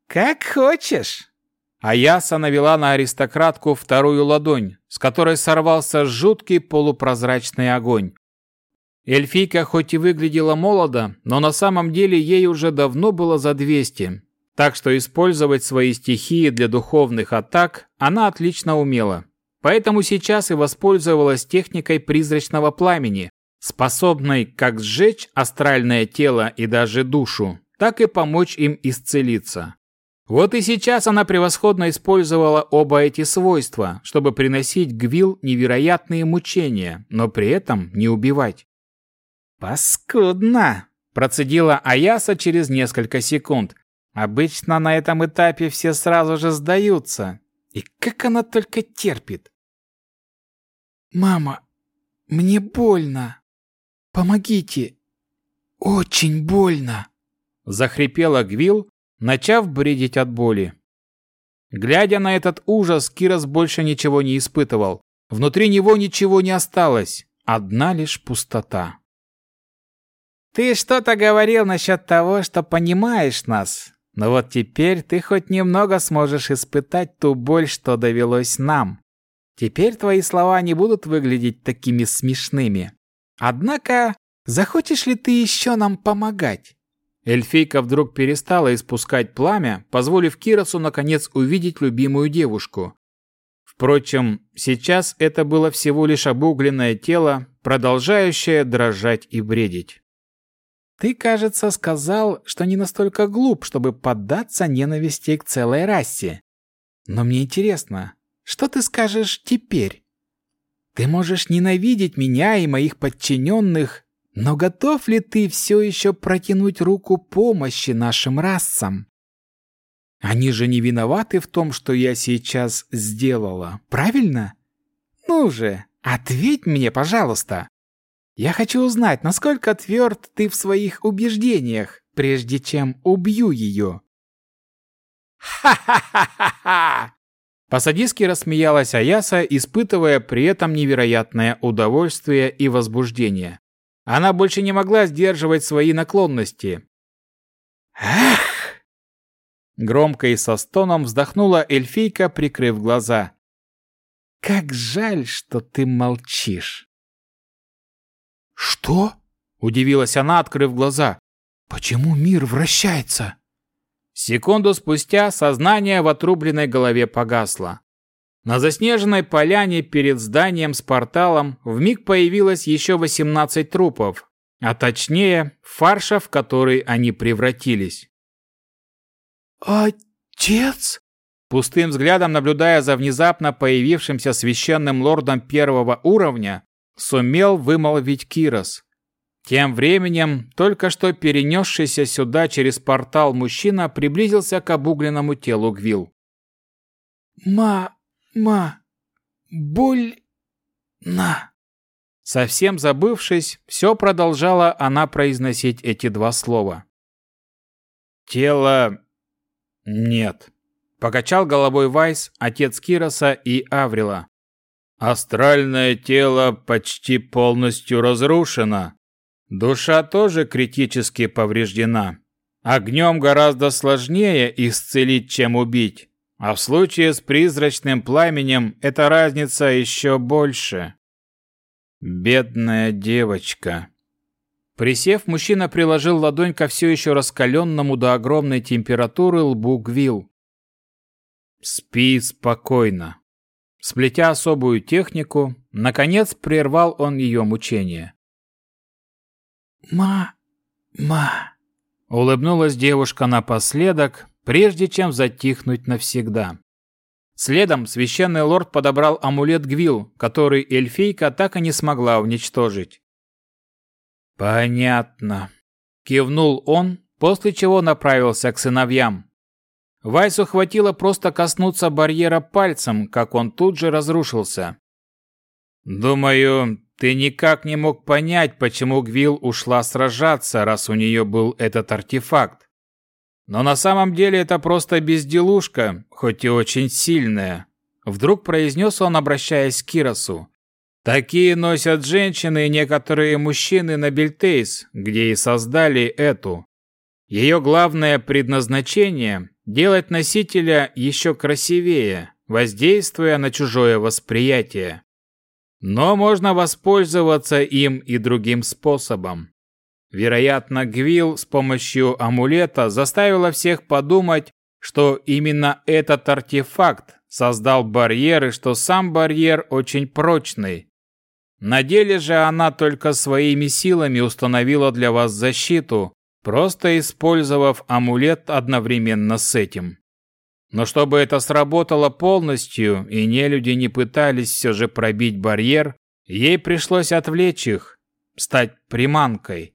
«Как хочешь!» Аяса навела на аристократку вторую ладонь, с которой сорвался жуткий полупрозрачный огонь. Эльфийка хоть и выглядела молодо, но на самом деле ей уже давно было за 200, так что использовать свои стихии для духовных атак она отлично умела. Поэтому сейчас и воспользовалась техникой призрачного пламени, способной как сжечь астральное тело и даже душу, так и помочь им исцелиться. Вот и сейчас она превосходно использовала оба эти свойства, чтобы приносить Гвил невероятные мучения, но при этом не убивать. «Паскудно!» – процедила Аяса через несколько секунд. «Обычно на этом этапе все сразу же сдаются. И как она только терпит!» «Мама, мне больно!» Помогите! Очень больно!» Захрипела Гвил, начав бредить от боли. Глядя на этот ужас, Кирос больше ничего не испытывал. Внутри него ничего не осталось, одна лишь пустота. «Ты что-то говорил насчет того, что понимаешь нас, но вот теперь ты хоть немного сможешь испытать ту боль, что довелось нам. Теперь твои слова не будут выглядеть такими смешными. Однако, захочешь ли ты еще нам помогать?» Эльфийка вдруг перестала испускать пламя, позволив Киросу наконец увидеть любимую девушку. Впрочем, сейчас это было всего лишь обугленное тело, продолжающее дрожать и бредить. «Ты, кажется, сказал, что не настолько глуп, чтобы поддаться ненависти к целой расе. Но мне интересно, что ты скажешь теперь?» Ты можешь ненавидеть меня и моих подчиненных, но готов ли ты все еще протянуть руку помощи нашим расам? Они же не виноваты в том, что я сейчас сделала, правильно? Ну же, ответь мне, пожалуйста. Я хочу узнать, насколько тверд ты в своих убеждениях, прежде чем убью ее. Ха-ха-ха-ха-ха! По-садистски рассмеялась Аяса, испытывая при этом невероятное удовольствие и возбуждение. Она больше не могла сдерживать свои наклонности. «Ах!» Громко и со стоном вздохнула эльфийка, прикрыв глаза. «Как жаль, что ты молчишь!» «Что?» – удивилась она, открыв глаза. «Почему мир вращается?» Секунду спустя сознание в отрубленной голове погасло. На заснеженной поляне перед зданием с порталом вмиг появилось еще 18 трупов, а точнее фарша, в который они превратились. «Отец?» Пустым взглядом наблюдая за внезапно появившимся священным лордом первого уровня, сумел вымолвить Кирос. Тем временем, только что перенесшийся сюда через портал мужчина приблизился к обугленному телу Гвил. «Ма... ма... боль... на...» Совсем забывшись, все продолжала она произносить эти два слова. «Тело... нет», — покачал головой Вайс, отец Кироса и Аврила. «Астральное тело почти полностью разрушено, Душа тоже критически повреждена. Огнем гораздо сложнее исцелить, чем убить. А в случае с призрачным пламенем эта разница еще больше. Бедная девочка. Присев, мужчина приложил ладонь ко все еще раскаленному до огромной температуры лбу Гвил. «Спи спокойно». Сплетя особую технику, наконец прервал он ее мучение. «Ма... ма...» Улыбнулась девушка напоследок, прежде чем затихнуть навсегда. Следом священный лорд подобрал амулет Гвил, который эльфийка так и не смогла уничтожить. «Понятно», — кивнул он, после чего направился к сыновьям. Вайсу хватило просто коснуться барьера пальцем, как он тут же разрушился. «Думаю, ты никак не мог понять, почему Гвил ушла сражаться, раз у нее был этот артефакт. Но на самом деле это просто безделушка, хоть и очень сильная. Вдруг произнес он, обращаясь к Киросу. Такие носят женщины и некоторые мужчины на Бельтейс, где и создали эту. Ее главное предназначение – делать носителя еще красивее, воздействуя на чужое восприятие. Но можно воспользоваться им и другим способом. Вероятно, Гвилл с помощью амулета заставила всех подумать, что именно этот артефакт создал барьер и что сам барьер очень прочный. На деле же она только своими силами установила для вас защиту, просто использовав амулет одновременно с этим. Но чтобы это сработало полностью и нелюди не пытались все же пробить барьер, ей пришлось отвлечь их, стать приманкой.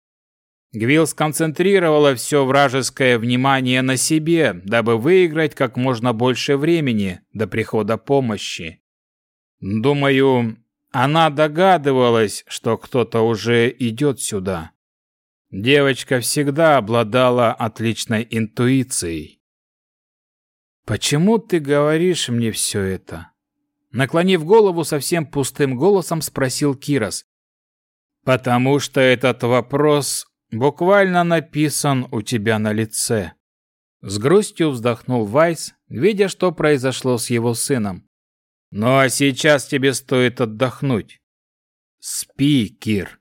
Гвилл сконцентрировала все вражеское внимание на себе, дабы выиграть как можно больше времени до прихода помощи. Думаю, она догадывалась, что кто-то уже идет сюда. Девочка всегда обладала отличной интуицией. «Почему ты говоришь мне все это?» Наклонив голову совсем пустым голосом, спросил Кирос. «Потому что этот вопрос буквально написан у тебя на лице. С грустью вздохнул Вайс, видя, что произошло с его сыном. Ну а сейчас тебе стоит отдохнуть. Спи, Кир.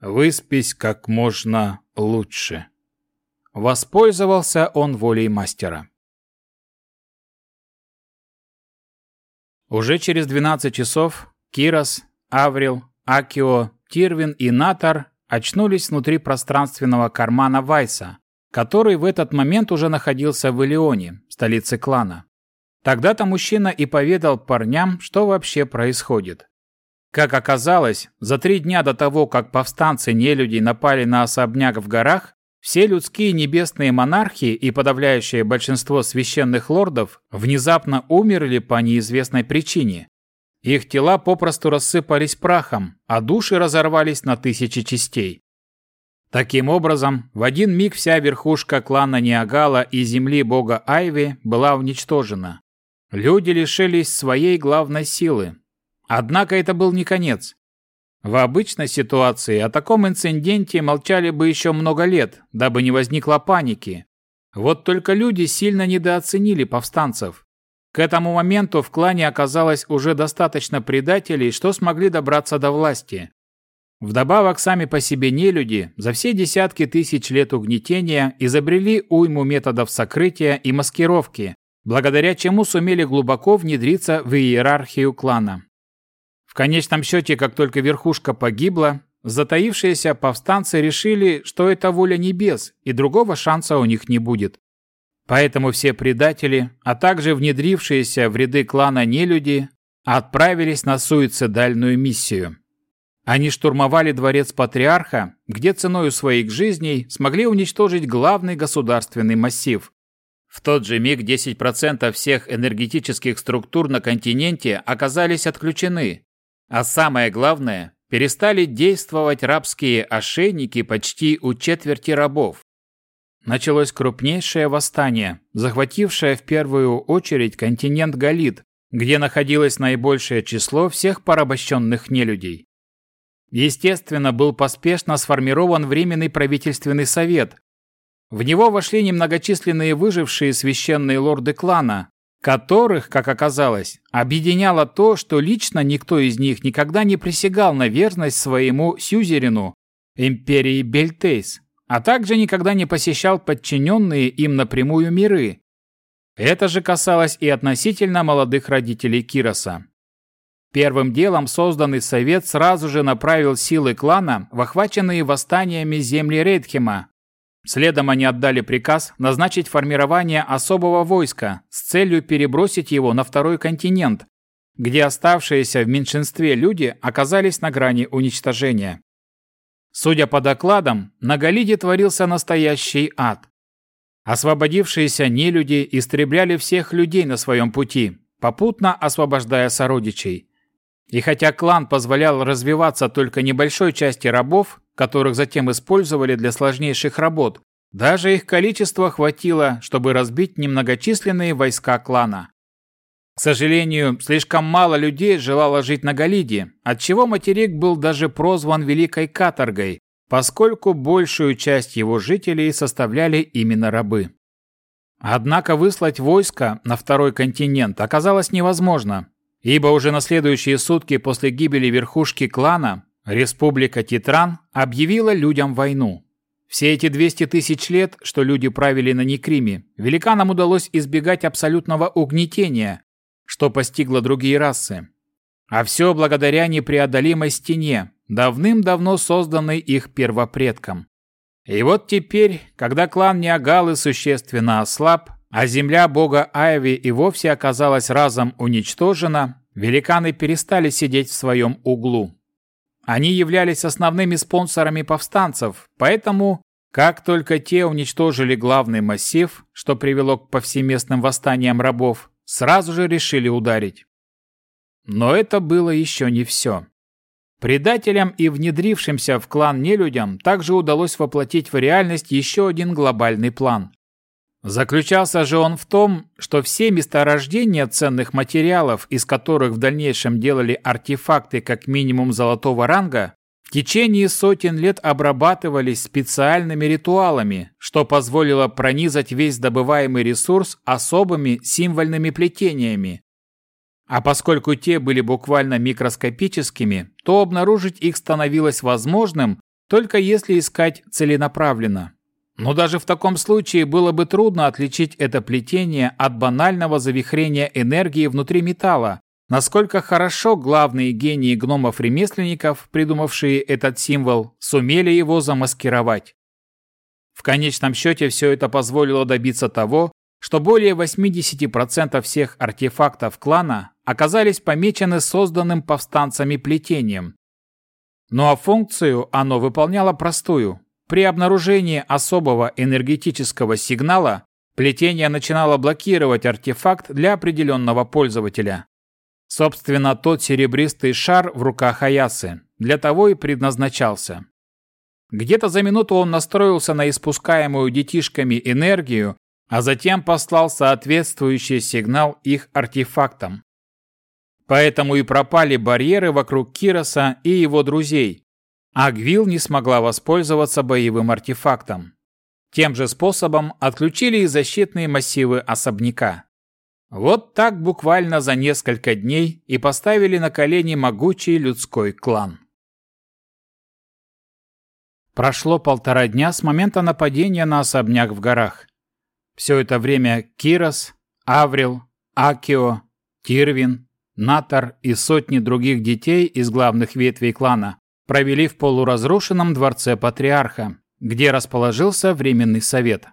Выспись как можно лучше. Воспользовался он волей мастера. Уже через 12 часов Кирос, Аврил, Акио, Тирвин и Натар очнулись внутри пространственного кармана Вайса, который в этот момент уже находился в Элеоне, столице клана. Тогда-то мужчина и поведал парням, что вообще происходит. Как оказалось, за три дня до того, как повстанцы-нелюди напали на особняк в горах, все людские небесные монархи и подавляющее большинство священных лордов внезапно умерли по неизвестной причине. Их тела попросту рассыпались прахом, а души разорвались на тысячи частей. Таким образом, в один миг вся верхушка клана Ниагала и земли бога Айви была уничтожена. Люди лишились своей главной силы. Однако это был не конец. В обычной ситуации о таком инциденте молчали бы еще много лет, дабы не возникло паники. Вот только люди сильно недооценили повстанцев. К этому моменту в клане оказалось уже достаточно предателей, что смогли добраться до власти. Вдобавок сами по себе нелюди за все десятки тысяч лет угнетения изобрели уйму методов сокрытия и маскировки, благодаря чему сумели глубоко внедриться в иерархию клана. В конечном счете, как только верхушка погибла, затаившиеся повстанцы решили, что это воля небес, и другого шанса у них не будет. Поэтому все предатели, а также внедрившиеся в ряды клана нелюди, отправились на суицидальную миссию. Они штурмовали дворец патриарха, где ценой своих жизней смогли уничтожить главный государственный массив. В тот же миг 10% всех энергетических структур на континенте оказались отключены. А самое главное, перестали действовать рабские ошейники почти у четверти рабов началось крупнейшее восстание, захватившее в первую очередь континент Галит, где находилось наибольшее число всех порабощенных нелюдей. Естественно, был поспешно сформирован Временный правительственный совет. В него вошли немногочисленные выжившие священные лорды клана, которых, как оказалось, объединяло то, что лично никто из них никогда не присягал на верность своему сюзерену, империи Бельтейс а также никогда не посещал подчиненные им напрямую миры. Это же касалось и относительно молодых родителей Кироса. Первым делом созданный совет сразу же направил силы клана в охваченные восстаниями земли Рейдхема. Следом они отдали приказ назначить формирование особого войска с целью перебросить его на второй континент, где оставшиеся в меньшинстве люди оказались на грани уничтожения. Судя по докладам, на Галиде творился настоящий ад. Освободившиеся нелюди истребляли всех людей на своем пути, попутно освобождая сородичей. И хотя клан позволял развиваться только небольшой части рабов, которых затем использовали для сложнейших работ, даже их количества хватило, чтобы разбить немногочисленные войска клана. К сожалению, слишком мало людей желало жить на Галиде, отчего материк был даже прозван Великой Каторгой, поскольку большую часть его жителей составляли именно рабы. Однако выслать войско на второй континент оказалось невозможно, ибо уже на следующие сутки после гибели верхушки клана Республика Титран объявила людям войну. Все эти 200 тысяч лет, что люди правили на Некриме, великанам удалось избегать абсолютного угнетения, что постигло другие расы. А все благодаря непреодолимой стене, давным-давно созданной их первопредком. И вот теперь, когда клан Ниагалы существенно ослаб, а земля бога Айви и вовсе оказалась разом уничтожена, великаны перестали сидеть в своем углу. Они являлись основными спонсорами повстанцев, поэтому, как только те уничтожили главный массив, что привело к повсеместным восстаниям рабов, сразу же решили ударить. Но это было еще не все. Предателям и внедрившимся в клан нелюдям также удалось воплотить в реальность еще один глобальный план. Заключался же он в том, что все месторождения ценных материалов, из которых в дальнейшем делали артефакты как минимум золотого ранга, течение сотен лет обрабатывались специальными ритуалами, что позволило пронизать весь добываемый ресурс особыми символьными плетениями, а поскольку те были буквально микроскопическими, то обнаружить их становилось возможным только если искать целенаправленно. Но даже в таком случае было бы трудно отличить это плетение от банального завихрения энергии внутри металла, насколько хорошо главные гении гномов-ремесленников, придумавшие этот символ, сумели его замаскировать. В конечном счете все это позволило добиться того, что более 80% всех артефактов клана оказались помечены созданным повстанцами плетением. Ну а функцию оно выполняло простую. При обнаружении особого энергетического сигнала плетение начинало блокировать артефакт для определенного пользователя. Собственно, тот серебристый шар в руках Аясы для того и предназначался. Где-то за минуту он настроился на испускаемую детишками энергию а затем послал соответствующий сигнал их артефактам. Поэтому и пропали барьеры вокруг Кироса и его друзей, а Гвил не смогла воспользоваться боевым артефактом. Тем же способом отключили и защитные массивы особняка. Вот так буквально за несколько дней и поставили на колени могучий людской клан. Прошло полтора дня с момента нападения на особняк в горах. Все это время Кирос, Аврил, Акио, Тирвин, Натар и сотни других детей из главных ветвей клана провели в полуразрушенном дворце патриарха, где расположился временный совет.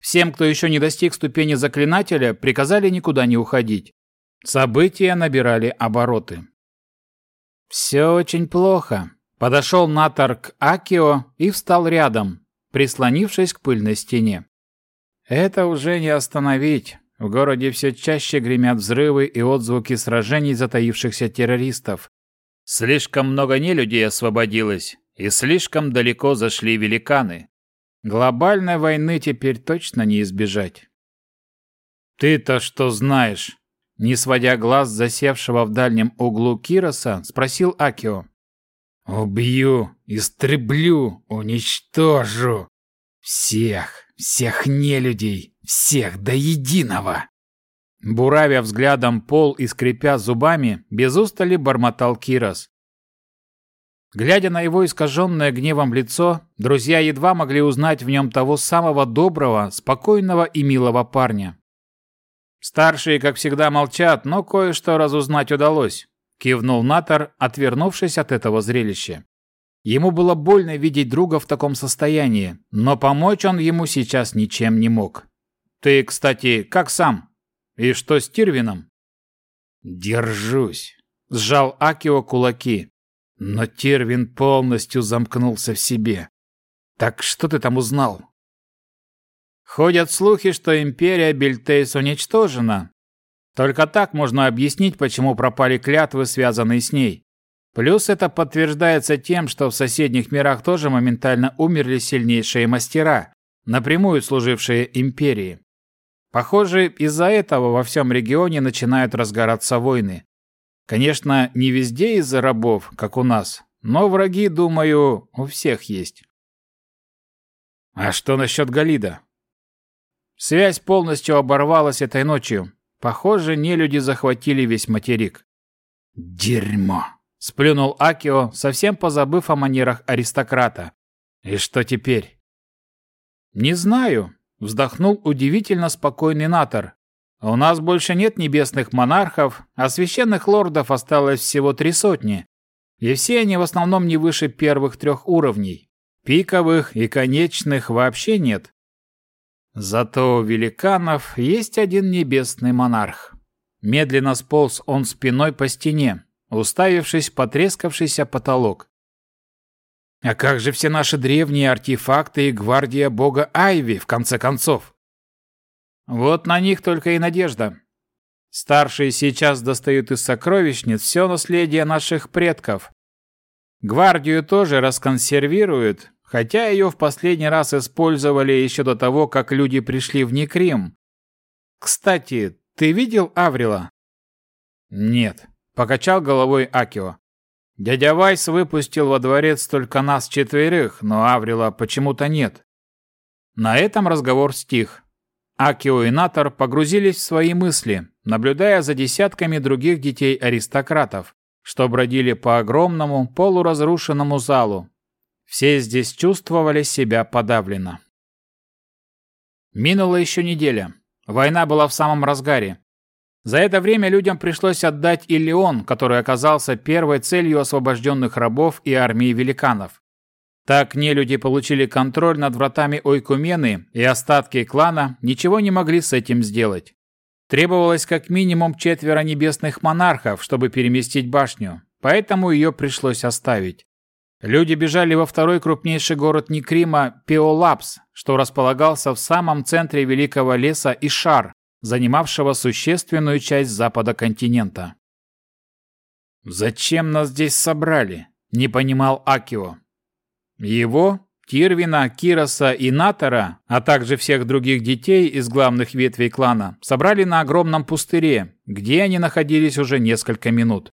Всем, кто еще не достиг ступени заклинателя, приказали никуда не уходить. События набирали обороты. «Все очень плохо», – подошел Натар к Акио и встал рядом, прислонившись к пыльной стене. Это уже не остановить. В городе все чаще гремят взрывы и отзвуки сражений затаившихся террористов. Слишком много нелюдей освободилось, и слишком далеко зашли великаны. Глобальной войны теперь точно не избежать. «Ты-то что знаешь?» Не сводя глаз засевшего в дальнем углу Кироса, спросил Акио. «Убью, истреблю, уничтожу. Всех, всех нелюдей, всех до единого. Буравя взглядом пол и скрипя зубами, без устали бормотал Кирос. Глядя на его искаженное гневом лицо, друзья едва могли узнать в нем того самого доброго, спокойного и милого парня. Старшие, как всегда, молчат, но кое-что разузнать удалось, кивнул Натор, отвернувшись от этого зрелища. Ему было больно видеть друга в таком состоянии, но помочь он ему сейчас ничем не мог. «Ты, кстати, как сам? И что с Тирвином?» «Держусь», — сжал Акио кулаки. Но Тирвин полностью замкнулся в себе. «Так что ты там узнал?» Ходят слухи, что империя Бельтейс уничтожена. Только так можно объяснить, почему пропали клятвы, связанные с ней. Плюс это подтверждается тем, что в соседних мирах тоже моментально умерли сильнейшие мастера, напрямую служившие империи. Похоже, из-за этого во всем регионе начинают разгораться войны. Конечно, не везде из-за рабов, как у нас, но враги, думаю, у всех есть. А что насчет Галида? Связь полностью оборвалась этой ночью. Похоже, нелюди захватили весь материк. Дерьмо! Сплюнул Акио, совсем позабыв о манерах аристократа. И что теперь? Не знаю, вздохнул удивительно спокойный Натор. У нас больше нет небесных монархов, а священных лордов осталось всего три сотни. И все они в основном не выше первых трех уровней. Пиковых и конечных вообще нет. Зато у великанов есть один небесный монарх. Медленно сполз он спиной по стене, уставившись в потрескавшийся потолок. А как же все наши древние артефакты и гвардия бога Айви, в конце концов? Вот на них только и надежда. Старшие сейчас достают из сокровищниц все наследие наших предков. Гвардию тоже расконсервируют, хотя ее в последний раз использовали еще до того, как люди пришли в Некрим. Кстати, ты видел Аврила? Нет, покачал головой Акио. Дядя Вайс выпустил во дворец только нас четверых, но Аврила почему-то нет. На этом разговор стих. Акио и Натор погрузились в свои мысли, наблюдая за десятками других детей аристократов, что бродили по огромному полуразрушенному залу. Все здесь чувствовали себя подавленно. Минула еще неделя. Война была в самом разгаре. За это время людям пришлось отдать Иллион, который оказался первой целью освобожденных рабов и армии великанов. Так нелюди получили контроль над вратами Ойкумены, и остатки клана ничего не могли с этим сделать. Требовалось как минимум четверо небесных монархов, чтобы переместить башню, поэтому ее пришлось оставить. Люди бежали во второй крупнейший город Никрима Пеолапс, что располагался в самом центре великого леса Ишар, занимавшего существенную часть запада континента. «Зачем нас здесь собрали?» – не понимал Акио. Его, Тирвина, Кироса и Натора, а также всех других детей из главных ветвей клана, собрали на огромном пустыре, где они находились уже несколько минут.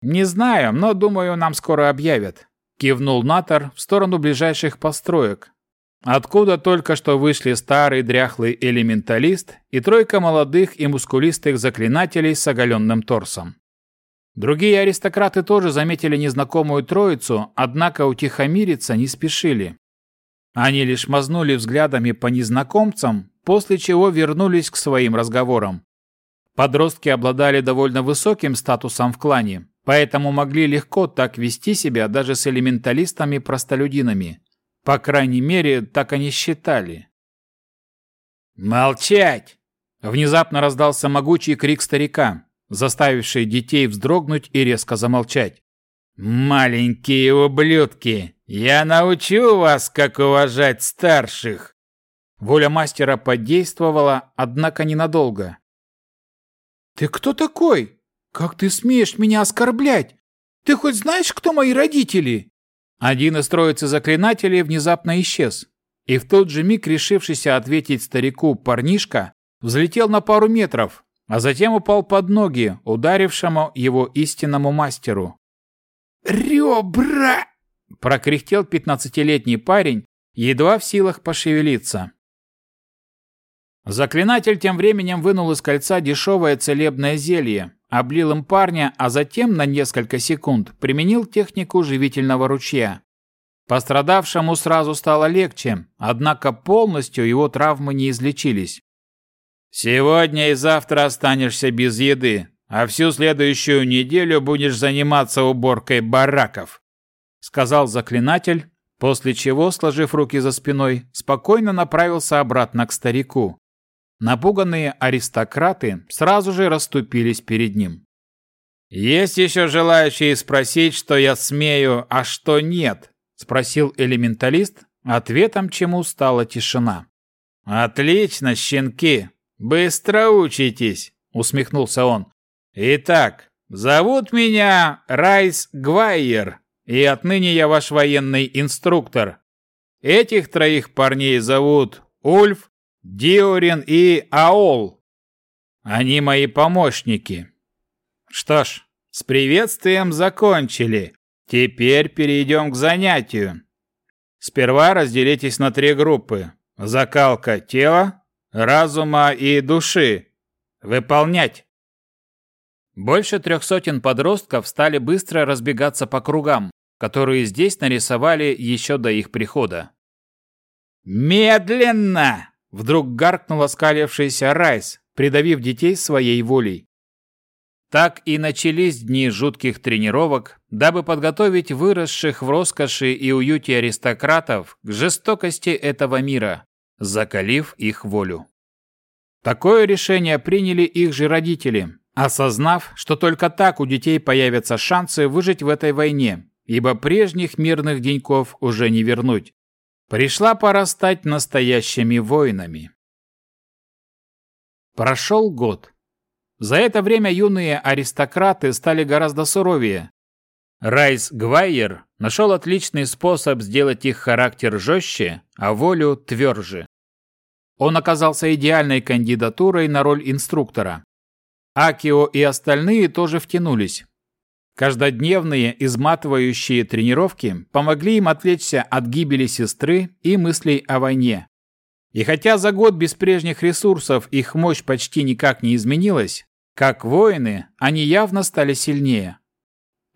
«Не знаю, но думаю, нам скоро объявят», – кивнул Натор в сторону ближайших построек, Откуда только что вышли старый дряхлый элементалист и тройка молодых и мускулистых заклинателей с оголенным торсом. Другие аристократы тоже заметили незнакомую троицу, однако утихомириться не спешили. Они лишь мазнули взглядами по незнакомцам, после чего вернулись к своим разговорам. Подростки обладали довольно высоким статусом в клане, поэтому могли легко так вести себя даже с элементалистами-простолюдинами, по крайней мере, так они считали. «Молчать!» Внезапно раздался могучий крик старика, заставивший детей вздрогнуть и резко замолчать. «Маленькие ублюдки! Я научу вас, как уважать старших!» Воля мастера подействовала, однако ненадолго. «Ты кто такой? Как ты смеешь меня оскорблять? Ты хоть знаешь, кто мои родители?» Один из троицы заклинателей внезапно исчез, и в тот же миг решившийся ответить старику парнишка взлетел на пару метров, а затем упал под ноги ударившему его истинному мастеру. «Ребра!» – прокряхтел пятнадцатилетний парень, едва в силах пошевелиться. Заклинатель тем временем вынул из кольца дешевое целебное зелье, облил им парня, а затем на несколько секунд применил технику живительного ручья. Пострадавшему сразу стало легче, однако полностью его травмы не излечились. «Сегодня и завтра останешься без еды, а всю следующую неделю будешь заниматься уборкой бараков», сказал заклинатель, после чего, сложив руки за спиной, спокойно направился обратно к старику. Напуганные аристократы сразу же расступились перед ним. «Есть еще желающие спросить, что я смею, а что нет?» – спросил элементалист, ответом чему стала тишина. «Отлично, щенки! Быстро учитесь!» – усмехнулся он. «Итак, зовут меня Райс Гвайер, и отныне я ваш военный инструктор. Этих троих парней зовут Ульф, Диорин и Аол. Они мои помощники. Что ж, с приветствием закончили. Теперь перейдем к занятию. Сперва разделитесь на три группы. Закалка тела, разума и души. Выполнять. Больше трех сотен подростков стали быстро разбегаться по кругам, которые здесь нарисовали еще до их прихода. «Медленно!» – вдруг гаркнул оскалившийся Райс, придавив детей своей волей. Так и начались дни жутких тренировок, дабы подготовить выросших в роскоши и уюте аристократов к жестокости этого мира, закалив их волю. Такое решение приняли их же родители, осознав, что только так у детей появятся шансы выжить в этой войне, ибо прежних мирных деньков уже не вернуть. Пришла пора стать настоящими воинами. Прошел год. За это время юные аристократы стали гораздо суровее. Райс Гвайер нашел отличный способ сделать их характер жестче, а волю тверже. Он оказался идеальной кандидатурой на роль инструктора. Акио и остальные тоже втянулись. Каждодневные изматывающие тренировки помогли им отвлечься от гибели сестры и мыслей о войне. И хотя за год без прежних ресурсов их мощь почти никак не изменилась, как воины, они явно стали сильнее.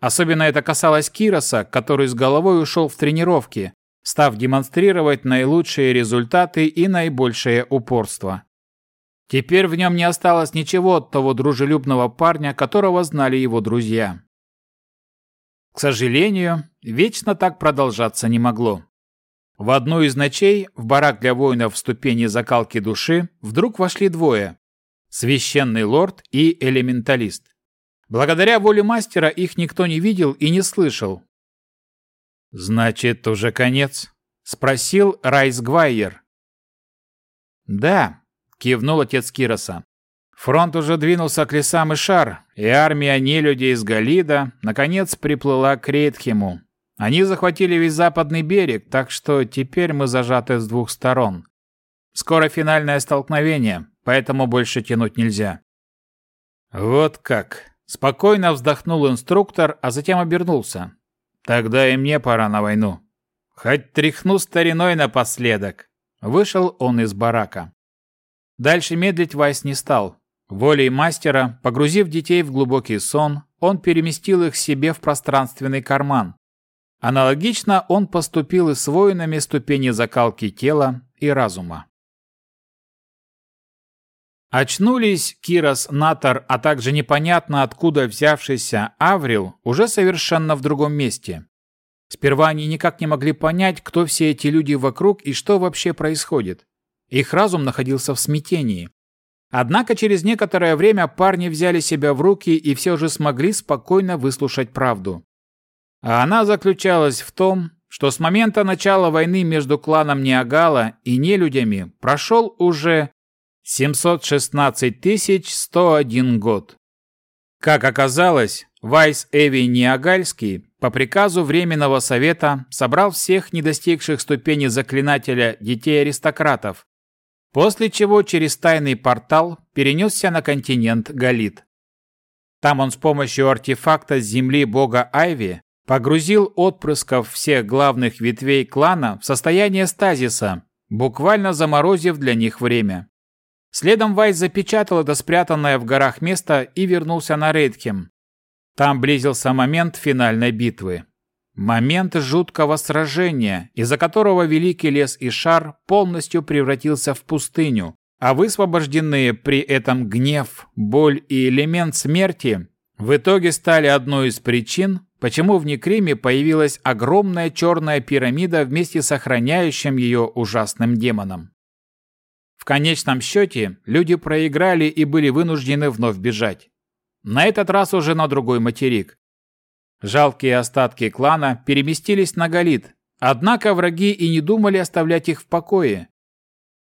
Особенно это касалось Кироса, который с головой ушел в тренировки, став демонстрировать наилучшие результаты и наибольшее упорство. Теперь в нем не осталось ничего от того дружелюбного парня, которого знали его друзья. К сожалению, вечно так продолжаться не могло. В одну из ночей в барак для воинов в ступени закалки души вдруг вошли двое священный лорд и элементалист. Благодаря воле мастера их никто не видел и не слышал. «Значит, уже конец?» — спросил Райс Гвайер. «Да», — кивнул отец Кироса. Фронт уже двинулся к лесам и шар, и армия нелюдей из Галида наконец приплыла к Рейтхему. Они захватили весь западный берег, так что теперь мы зажаты с двух сторон. Скоро финальное столкновение, поэтому больше тянуть нельзя. Вот как. Спокойно вздохнул инструктор, а затем обернулся. Тогда и мне пора на войну. Хоть тряхну стариной напоследок. Вышел он из барака. Дальше медлить Вайс не стал. Волей мастера, погрузив детей в глубокий сон, он переместил их себе в пространственный карман. Аналогично он поступил и с воинами ступени закалки тела и разума. Очнулись Кирос, Натор, а также непонятно откуда взявшийся Аврил уже совершенно в другом месте. Сперва они никак не могли понять, кто все эти люди вокруг и что вообще происходит. Их разум находился в смятении. Однако через некоторое время парни взяли себя в руки и все же смогли спокойно выслушать правду. А она заключалась в том, что с момента начала войны между кланом Неагала и нелюдями прошел уже 716 101 год. Как оказалось, Вайс Эви Ниагальский по приказу Временного Совета собрал всех недостигших ступени заклинателя детей-аристократов, после чего через тайный портал перенесся на континент Галит. Там он с помощью артефакта земли бога Айви погрузил отпрысков всех главных ветвей клана в состояние стазиса, буквально заморозив для них время. Следом Вайс запечатал это спрятанное в горах место и вернулся на Рейдхем. Там близился момент финальной битвы. Момент жуткого сражения, из-за которого Великий лес и шар полностью превратился в пустыню, а высвобожденные при этом гнев, боль и элемент смерти в итоге стали одной из причин, почему в Некриме появилась огромная черная пирамида вместе с охраняющим ее ужасным демоном. В конечном счете, люди проиграли и были вынуждены вновь бежать. На этот раз уже на другой материк. Жалкие остатки клана переместились на Галит, однако враги и не думали оставлять их в покое.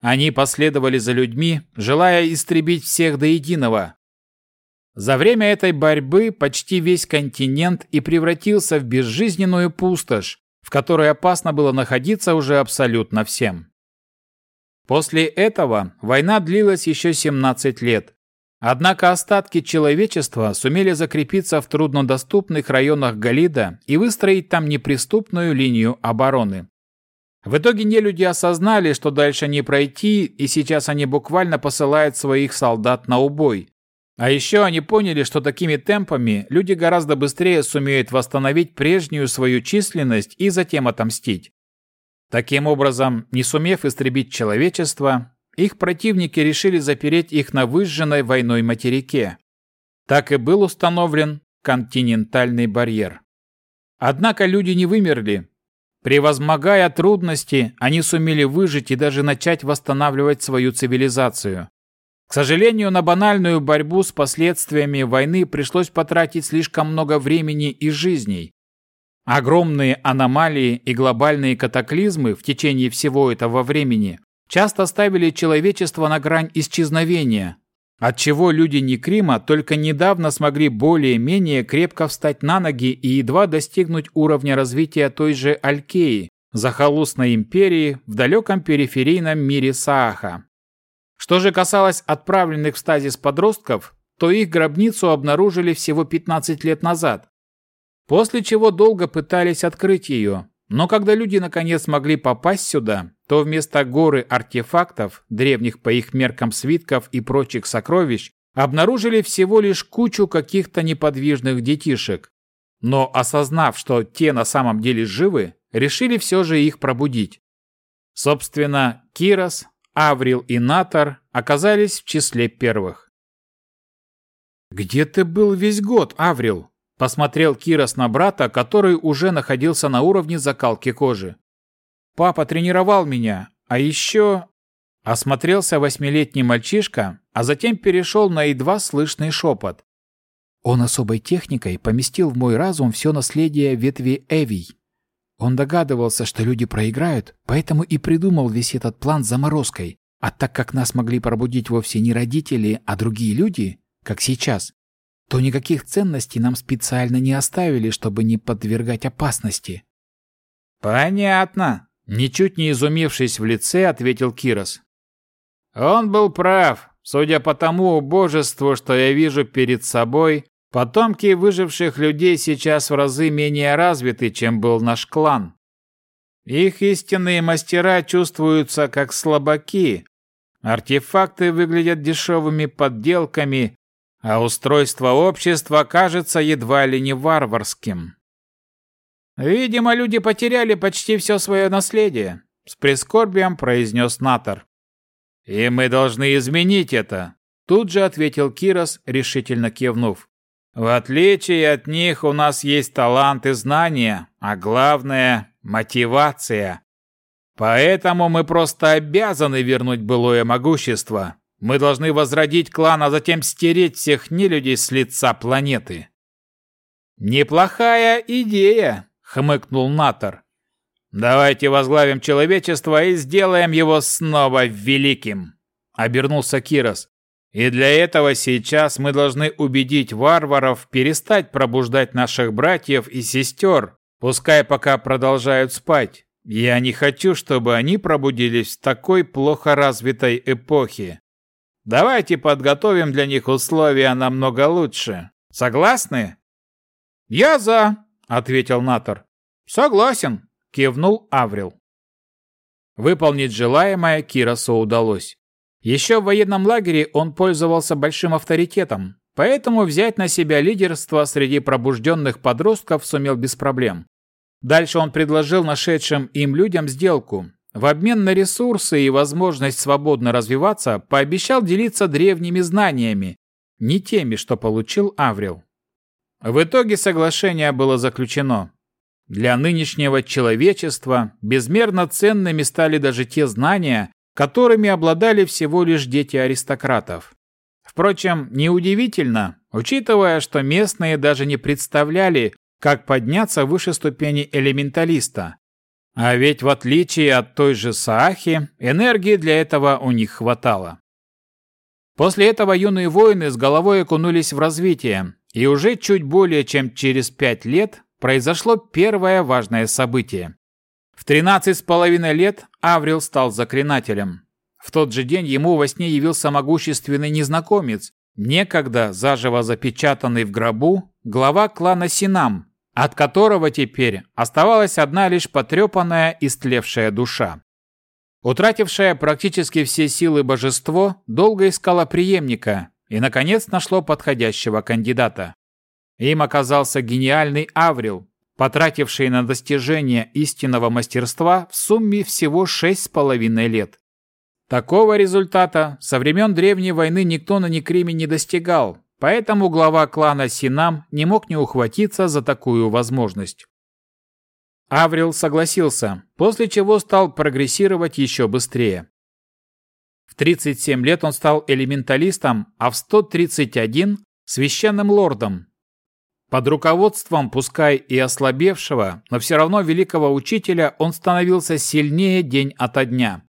Они последовали за людьми, желая истребить всех до единого. За время этой борьбы почти весь континент и превратился в безжизненную пустошь, в которой опасно было находиться уже абсолютно всем. После этого война длилась еще 17 лет. Однако остатки человечества сумели закрепиться в труднодоступных районах Галида и выстроить там неприступную линию обороны. В итоге нелюди осознали, что дальше не пройти, и сейчас они буквально посылают своих солдат на убой. А еще они поняли, что такими темпами люди гораздо быстрее сумеют восстановить прежнюю свою численность и затем отомстить. Таким образом, не сумев истребить человечество, их противники решили запереть их на выжженной войной материке. Так и был установлен континентальный барьер. Однако люди не вымерли. Превозмогая трудности, они сумели выжить и даже начать восстанавливать свою цивилизацию. К сожалению, на банальную борьбу с последствиями войны пришлось потратить слишком много времени и жизней. Огромные аномалии и глобальные катаклизмы в течение всего этого времени часто ставили человечество на грань исчезновения, отчего люди Некрима только недавно смогли более-менее крепко встать на ноги и едва достигнуть уровня развития той же Алькеи, захолустной империи в далеком периферийном мире Сааха. Что же касалось отправленных в стазис подростков, то их гробницу обнаружили всего 15 лет назад, после чего долго пытались открыть ее, но когда люди наконец смогли попасть сюда, то вместо горы артефактов, древних по их меркам свитков и прочих сокровищ, обнаружили всего лишь кучу каких-то неподвижных детишек. Но осознав, что те на самом деле живы, решили все же их пробудить. Собственно, Кирос, Аврил и Натор оказались в числе первых. «Где ты был весь год, Аврил?» – посмотрел Кирос на брата, который уже находился на уровне закалки кожи. Папа тренировал меня, а еще...» Осмотрелся восьмилетний мальчишка, а затем перешел на едва слышный шепот. Он особой техникой поместил в мой разум все наследие ветви Эвий. Он догадывался, что люди проиграют, поэтому и придумал весь этот план с заморозкой. А так как нас могли пробудить вовсе не родители, а другие люди, как сейчас, то никаких ценностей нам специально не оставили, чтобы не подвергать опасности. «Понятно», Ничуть не изумившись в лице, ответил Кирос. Он был прав. Судя по тому убожеству, что я вижу перед собой, потомки выживших людей сейчас в разы менее развиты, чем был наш клан. Их истинные мастера чувствуются как слабаки. Артефакты выглядят дешевыми подделками, а устройство общества кажется едва ли не варварским. «Видимо, люди потеряли почти все свое наследие», — с прискорбием произнес Натор. «И мы должны изменить это», — тут же ответил Кирос, решительно кивнув. «В отличие от них у нас есть талант и знания, а главное — мотивация. Поэтому мы просто обязаны вернуть былое могущество. Мы должны возродить клан, а затем стереть всех нелюдей с лица планеты». «Неплохая идея», хмыкнул Натор. Давайте возглавим человечество и сделаем его снова великим, обернулся Кирос. И для этого сейчас мы должны убедить варваров перестать пробуждать наших братьев и сестер, пускай пока продолжают спать. Я не хочу, чтобы они пробудились в такой плохо развитой эпохе. Давайте подготовим для них условия намного лучше. Согласны? Я за, ответил Натор. Согласен, кивнул Аврил. Выполнить желаемое Киросу удалось. Еще в военном лагере он пользовался большим авторитетом, поэтому взять на себя лидерство среди пробужденных подростков сумел без проблем. Дальше он предложил нашедшим им людям сделку. В обмен на ресурсы и возможность свободно развиваться, пообещал делиться древними знаниями, не теми, что получил Аврил. В итоге соглашение было заключено. Для нынешнего человечества безмерно ценными стали даже те знания, которыми обладали всего лишь дети аристократов. Впрочем, неудивительно, учитывая, что местные даже не представляли, как подняться выше ступени элементалиста. А ведь в отличие от той же Саахи, энергии для этого у них хватало. После этого юные воины с головой окунулись в развитие, и уже чуть более чем через пять лет произошло первое важное событие. В 13 с половиной лет Аврил стал заклинателем. В тот же день ему во сне явился могущественный незнакомец, некогда заживо запечатанный в гробу, глава клана Синам, от которого теперь оставалась одна лишь потрепанная, истлевшая душа. Утратившее практически все силы божество долго искало преемника и, наконец, нашло подходящего кандидата. Им оказался гениальный Аврил, потративший на достижение истинного мастерства в сумме всего шесть с половиной лет. Такого результата со времен Древней войны никто на Некриме не достигал, поэтому глава клана Синам не мог не ухватиться за такую возможность. Аврил согласился, после чего стал прогрессировать еще быстрее. В 37 лет он стал элементалистом, а в 131 – священным лордом. Под руководством, пускай и ослабевшего, но все равно великого учителя, он становился сильнее день ото дня.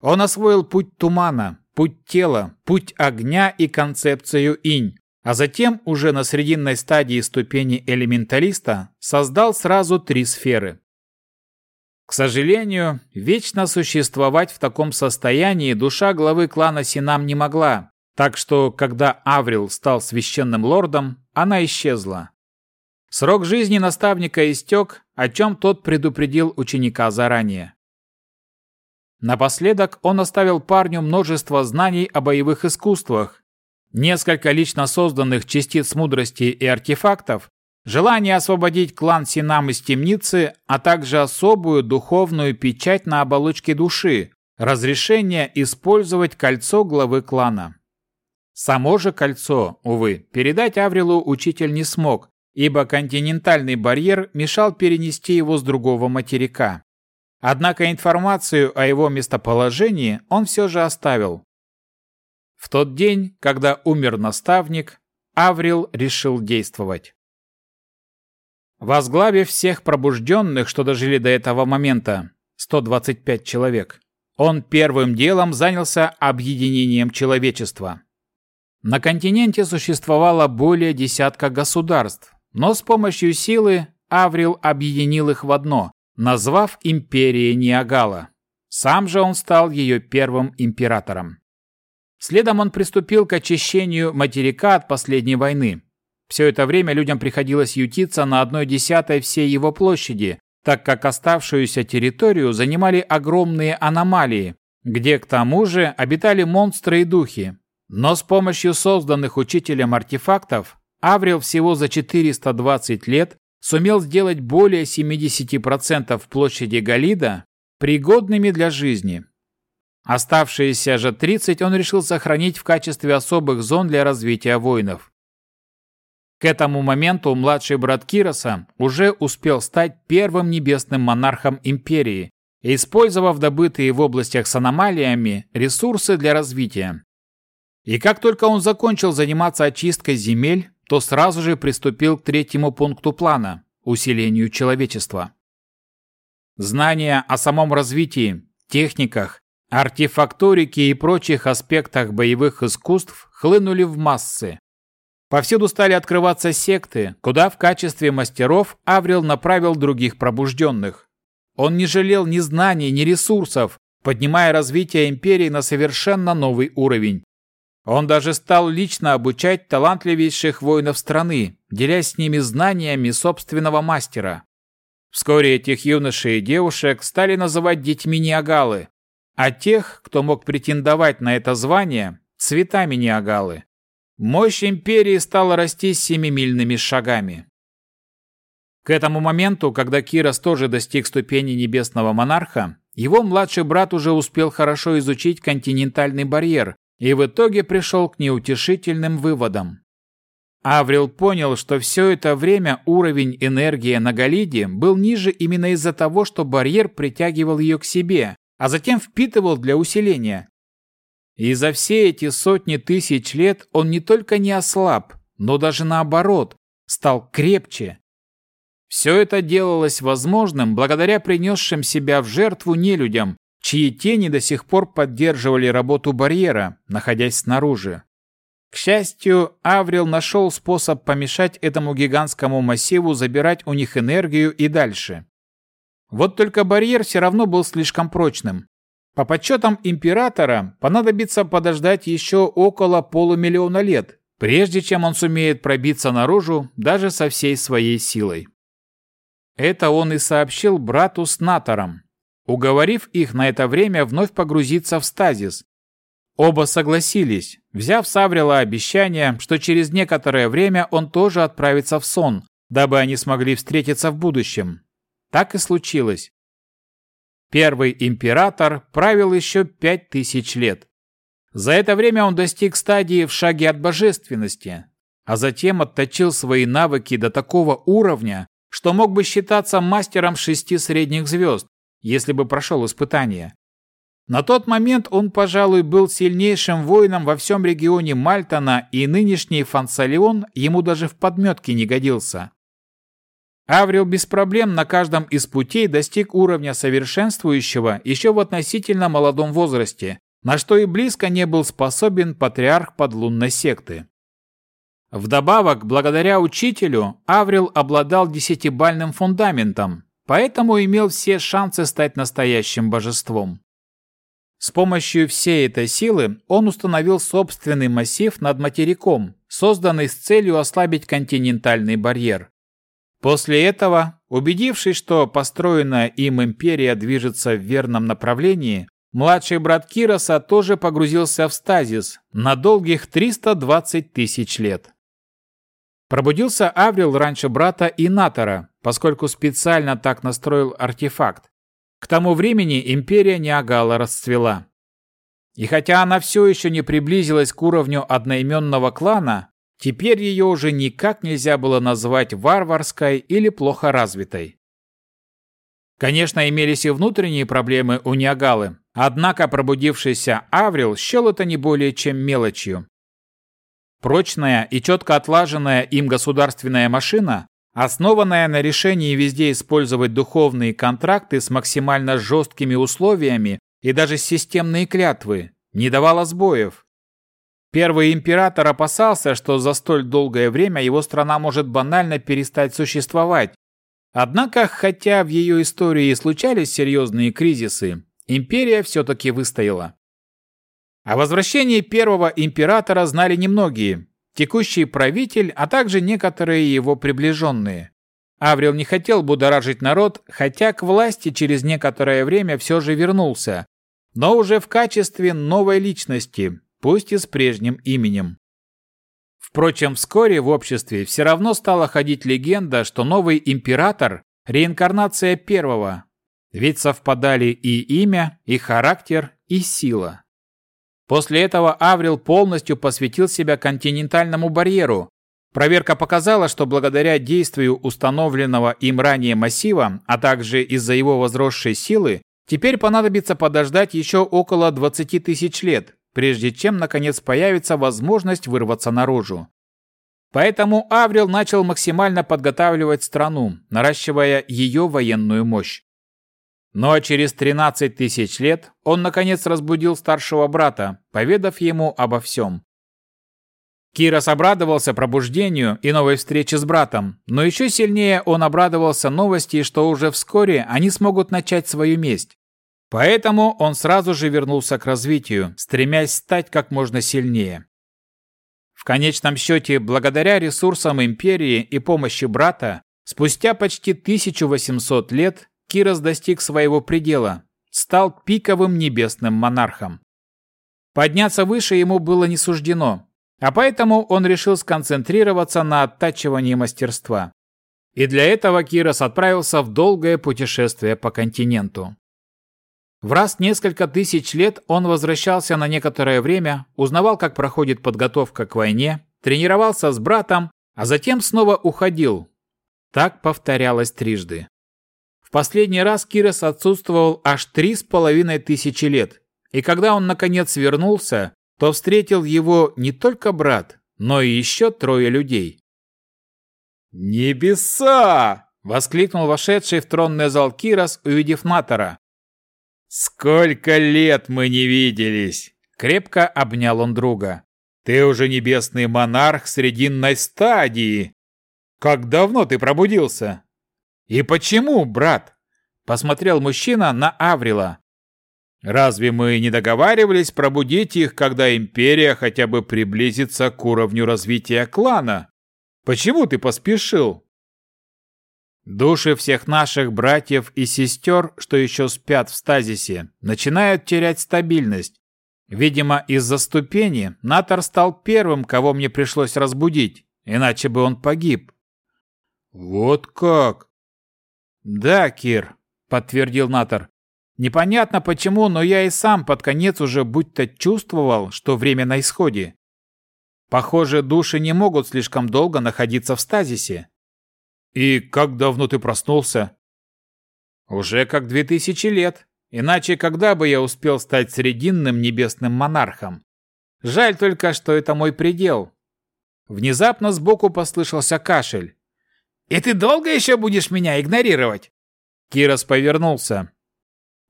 Он освоил путь тумана, путь тела, путь огня и концепцию инь, а затем уже на срединной стадии ступени элементалиста создал сразу три сферы. К сожалению, вечно существовать в таком состоянии душа главы клана Синам не могла, так что, когда Аврил стал священным лордом, она исчезла. Срок жизни наставника истек, о чем тот предупредил ученика заранее. Напоследок он оставил парню множество знаний о боевых искусствах, несколько лично созданных частиц мудрости и артефактов, желание освободить клан Синам из темницы, а также особую духовную печать на оболочке души, разрешение использовать кольцо главы клана. Само же кольцо, увы, передать Аврилу учитель не смог, ибо континентальный барьер мешал перенести его с другого материка. Однако информацию о его местоположении он все же оставил, в тот день, когда умер наставник, Аврил решил действовать. Возглавив всех пробужденных, что дожили до этого момента, 125 человек, он первым делом занялся объединением человечества. На континенте существовало более десятка государств, но с помощью силы Аврил объединил их в одно, назвав империей Ниагала. Сам же он стал ее первым императором. Следом он приступил к очищению материка от последней войны. Все это время людям приходилось ютиться на одной десятой всей его площади, так как оставшуюся территорию занимали огромные аномалии, где к тому же обитали монстры и духи. Но с помощью созданных учителем артефактов Аврил всего за 420 лет сумел сделать более 70% площади Галида пригодными для жизни. Оставшиеся же 30 он решил сохранить в качестве особых зон для развития воинов. К этому моменту младший брат Кироса уже успел стать первым небесным монархом империи, использовав добытые в областях с аномалиями ресурсы для развития. И как только он закончил заниматься очисткой земель, то сразу же приступил к третьему пункту плана – усилению человечества. Знания о самом развитии, техниках, артефакторике и прочих аспектах боевых искусств хлынули в массы. Повсюду стали открываться секты, куда в качестве мастеров Аврил направил других пробужденных. Он не жалел ни знаний, ни ресурсов, поднимая развитие империи на совершенно новый уровень. Он даже стал лично обучать талантливейших воинов страны, делясь с ними знаниями собственного мастера. Вскоре этих юношей и девушек стали называть детьми Ниагалы, а тех, кто мог претендовать на это звание, цветами Ниагалы. Мощь империи стала расти семимильными шагами. К этому моменту, когда Кирос тоже достиг ступени небесного монарха, его младший брат уже успел хорошо изучить континентальный барьер и в итоге пришел к неутешительным выводам. Аврил понял, что все это время уровень энергии на Галиде был ниже именно из-за того, что барьер притягивал ее к себе, а затем впитывал для усиления. И за все эти сотни тысяч лет он не только не ослаб, но даже наоборот, стал крепче. Все это делалось возможным благодаря принесшим себя в жертву нелюдям, чьи тени до сих пор поддерживали работу барьера, находясь снаружи. К счастью, Аврил нашел способ помешать этому гигантскому массиву забирать у них энергию и дальше. Вот только барьер все равно был слишком прочным. По подсчетам императора, понадобится подождать еще около полумиллиона лет, прежде чем он сумеет пробиться наружу даже со всей своей силой. Это он и сообщил брату с Натором, уговорив их на это время вновь погрузиться в стазис. Оба согласились, взяв с Аврила обещание, что через некоторое время он тоже отправится в сон, дабы они смогли встретиться в будущем. Так и случилось. Первый император правил еще пять тысяч лет. За это время он достиг стадии в шаге от божественности, а затем отточил свои навыки до такого уровня, что мог бы считаться мастером шести средних звезд, если бы прошел испытание. На тот момент он, пожалуй, был сильнейшим воином во всем регионе Мальтона, и нынешний Фансалион ему даже в подметке не годился. Аврил без проблем на каждом из путей достиг уровня совершенствующего еще в относительно молодом возрасте, на что и близко не был способен патриарх подлунной секты. Вдобавок, благодаря учителю, Аврил обладал десятибальным фундаментом, поэтому имел все шансы стать настоящим божеством. С помощью всей этой силы он установил собственный массив над материком, созданный с целью ослабить континентальный барьер. После этого, убедившись, что построенная им империя движется в верном направлении, младший брат Кироса тоже погрузился в стазис на долгих 320 тысяч лет. Пробудился Аврил раньше брата и Натора, поскольку специально так настроил артефакт. К тому времени империя Ниагала расцвела. И хотя она все еще не приблизилась к уровню одноименного клана, Теперь ее уже никак нельзя было назвать варварской или плохо развитой. Конечно, имелись и внутренние проблемы у Ниагалы, однако пробудившийся Аврил счел это не более чем мелочью. Прочная и четко отлаженная им государственная машина, основанная на решении везде использовать духовные контракты с максимально жесткими условиями и даже системные клятвы, не давала сбоев. Первый император опасался, что за столь долгое время его страна может банально перестать существовать. Однако, хотя в ее истории случались серьезные кризисы, империя все-таки выстояла. О возвращении первого императора знали немногие, текущий правитель, а также некоторые его приближенные. Аврил не хотел будоражить народ, хотя к власти через некоторое время все же вернулся, но уже в качестве новой личности, пусть и с прежним именем. Впрочем, вскоре в обществе все равно стала ходить легенда, что новый император – реинкарнация первого, ведь совпадали и имя, и характер, и сила. После этого Аврил полностью посвятил себя континентальному барьеру. Проверка показала, что благодаря действию установленного им ранее массива, а также из-за его возросшей силы, теперь понадобится подождать еще около 20 тысяч лет, прежде чем, наконец, появится возможность вырваться наружу. Поэтому Аврил начал максимально подготавливать страну, наращивая ее военную мощь. А через 13 тысяч лет он, наконец, разбудил старшего брата, поведав ему обо всем. Кирос обрадовался пробуждению и новой встрече с братом, но еще сильнее он обрадовался новости, что уже вскоре они смогут начать свою месть. Поэтому он сразу же вернулся к развитию, стремясь стать как можно сильнее. В конечном счете, благодаря ресурсам империи и помощи брата, спустя почти 1800 лет Кирос достиг своего предела, стал пиковым небесным монархом. Подняться выше ему было не суждено, а поэтому он решил сконцентрироваться на оттачивании мастерства. И для этого Кирос отправился в долгое путешествие по континенту. В раз несколько тысяч лет он возвращался на некоторое время, узнавал, как проходит подготовка к войне, тренировался с братом, а затем снова уходил. Так повторялось трижды. Последний раз Кирос отсутствовал аж три с половиной тысячи лет, и когда он наконец вернулся, то встретил его не только брат, но и еще трое людей. «Небеса!» — воскликнул вошедший в тронный зал Кирос, увидев Натора. «Сколько лет мы не виделись!» Крепко обнял он друга. «Ты уже небесный монарх срединной стадии! Как давно ты пробудился?» «И почему, брат?» Посмотрел мужчина на Аврила. Разве мы не договаривались пробудить их, когда империя хотя бы приблизится к уровню развития клана? Почему ты поспешил? Души всех наших братьев и сестер, что еще спят в стазисе, начинают терять стабильность. Видимо, из-за ступени Натор стал первым, кого мне пришлось разбудить, иначе бы он погиб. Вот как? Да, Кир, подтвердил Натор. Непонятно почему, но я и сам под конец уже будто чувствовал, что время на исходе. Похоже, души не могут слишком долго находиться в стазисе. И как давно ты проснулся? Уже как две тысячи лет. Иначе когда бы я успел стать срединным небесным монархом? Жаль только, что это мой предел. Внезапно сбоку послышался кашель. «И ты долго еще будешь меня игнорировать?» Кирос повернулся.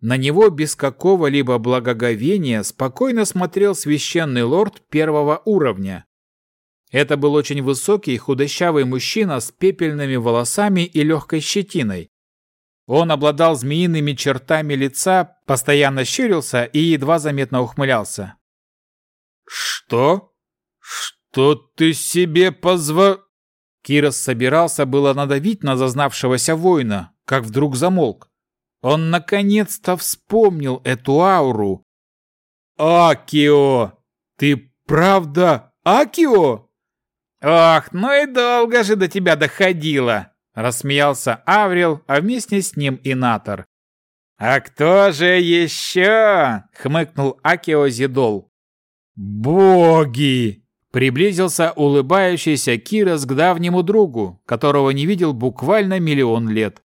На него без какого-либо благоговения спокойно смотрел священный лорд первого уровня. Это был очень высокий худощавый мужчина с пепельными волосами и легкой щетиной. Он обладал змеиными чертами лица, постоянно щурился и едва заметно ухмылялся. «Что? Что ты себе позва...» Кирос собирался было надавить на зазнавшегося воина, как вдруг замолк. Он наконец-то вспомнил эту ауру. «Акио! Ты правда Акио?» «Ох, ну и долго же до тебя доходило!» Рассмеялся Аврил, а вместе с ним и Натор. «А кто же еще?» — хмыкнул Акио Зидол. «Боги!» — приблизился улыбающийся Кирос к давнему другу, которого не видел буквально миллион лет.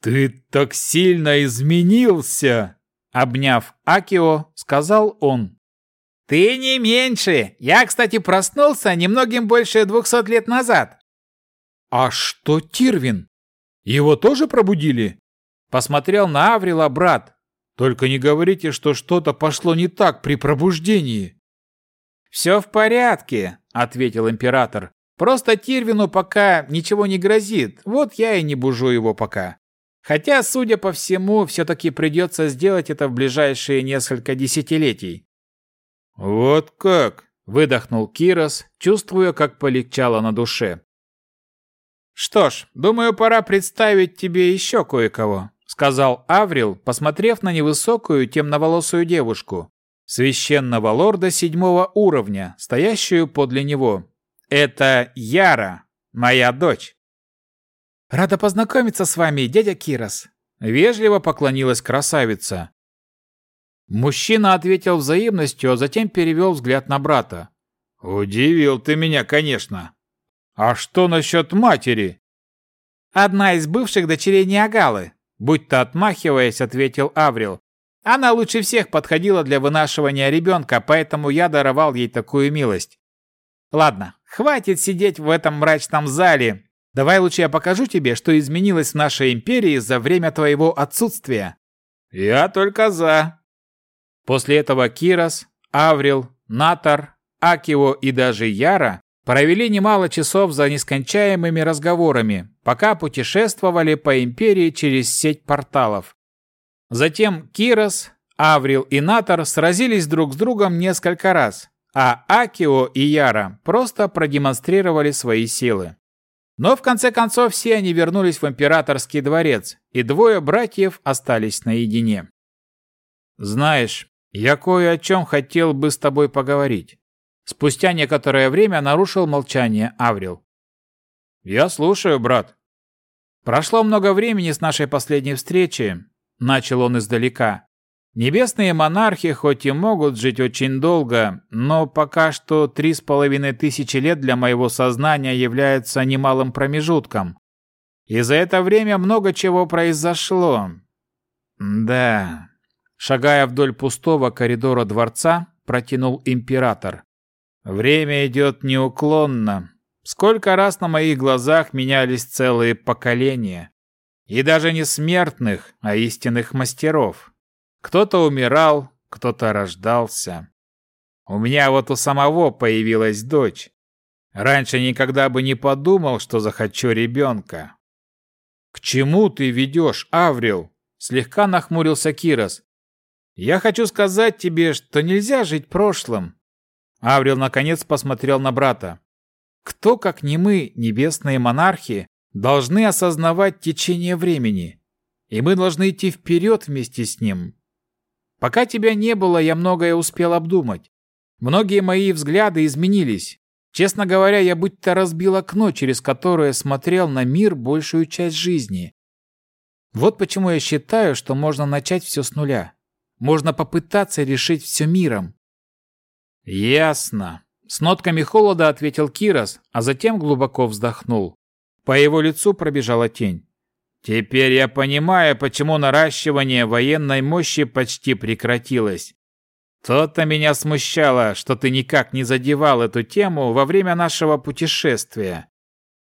«Ты так сильно изменился!» Обняв Акио, сказал он. «Ты не меньше! Я, кстати, проснулся немногим больше двухсот лет назад!» «А что Тирвин? Его тоже пробудили?» Посмотрел на Аврила брат. «Только не говорите, что что-то пошло не так при пробуждении!» «Все в порядке», — ответил император. «Просто Тирвину пока ничего не грозит, вот я и не бужу его пока. Хотя, судя по всему, все-таки придется сделать это в ближайшие несколько десятилетий. «Вот как!» – выдохнул Кирос, чувствуя, как полегчало на душе. «Что ж, думаю, пора представить тебе еще кое-кого», – сказал Аврил, посмотрев на невысокую темноволосую девушку, священного лорда седьмого уровня, стоящую подле него. «Это Яра, моя дочь». «Рада познакомиться с вами, дядя Кирос!» Вежливо поклонилась красавица. Мужчина ответил взаимностью, а затем перевел взгляд на брата. «Удивил ты меня, конечно. А что насчет матери?» «Одна из бывших дочерей Ниагалы», будто отмахиваясь, ответил Аврил. «Она лучше всех подходила для вынашивания ребенка, поэтому я даровал ей такую милость. Ладно, хватит сидеть в этом мрачном зале, Давай лучше я покажу тебе, что изменилось в нашей империи за время твоего отсутствия. Я только за. После этого Кирос, Аврил, Натар, Акио и даже Яра провели немало часов за нескончаемыми разговорами, пока путешествовали по империи через сеть порталов. Затем Кирос, Аврил и Натар сразились друг с другом несколько раз, а Акио и Яра просто продемонстрировали свои силы. Но в конце концов все они вернулись в императорский дворец, и двое братьев остались наедине. «Знаешь, я кое о чем хотел бы с тобой поговорить». Спустя некоторое время нарушил молчание Аврил. «Я слушаю, брат». «Прошло много времени с нашей последней встречи», — начал он издалека. Небесные монархи хоть и могут жить очень долго, но пока что три с половиной тысячи лет для моего сознания являются немалым промежутком. И за это время много чего произошло. Да. Шагая вдоль пустого коридора дворца, протянул император. Время идет неуклонно. Сколько раз на моих глазах менялись целые поколения. И даже не смертных, а истинных мастеров. Кто-то умирал, кто-то рождался. У меня вот у самого появилась дочь. Раньше никогда бы не подумал, что захочу ребенка. «К чему ты ведешь, Аврил?» Слегка нахмурился Кирос. Я хочу сказать тебе, что нельзя жить прошлым. Аврил наконец посмотрел на брата. Кто, как не мы, небесные монархи, должны осознавать течение времени, и мы должны идти вперед вместе с ним. Пока тебя не было, я многое успел обдумать. Многие мои взгляды изменились. Честно говоря, я будто разбил окно, через которое смотрел на мир большую часть жизни. Вот почему я считаю, что можно начать все с нуля. Можно попытаться решить все миром. Ясно. С нотками холода ответил Кирос, а затем глубоко вздохнул. По его лицу пробежала тень. Теперь я понимаю, почему наращивание военной мощи почти прекратилось. То-то меня смущало, что ты никак не задевал эту тему во время нашего путешествия.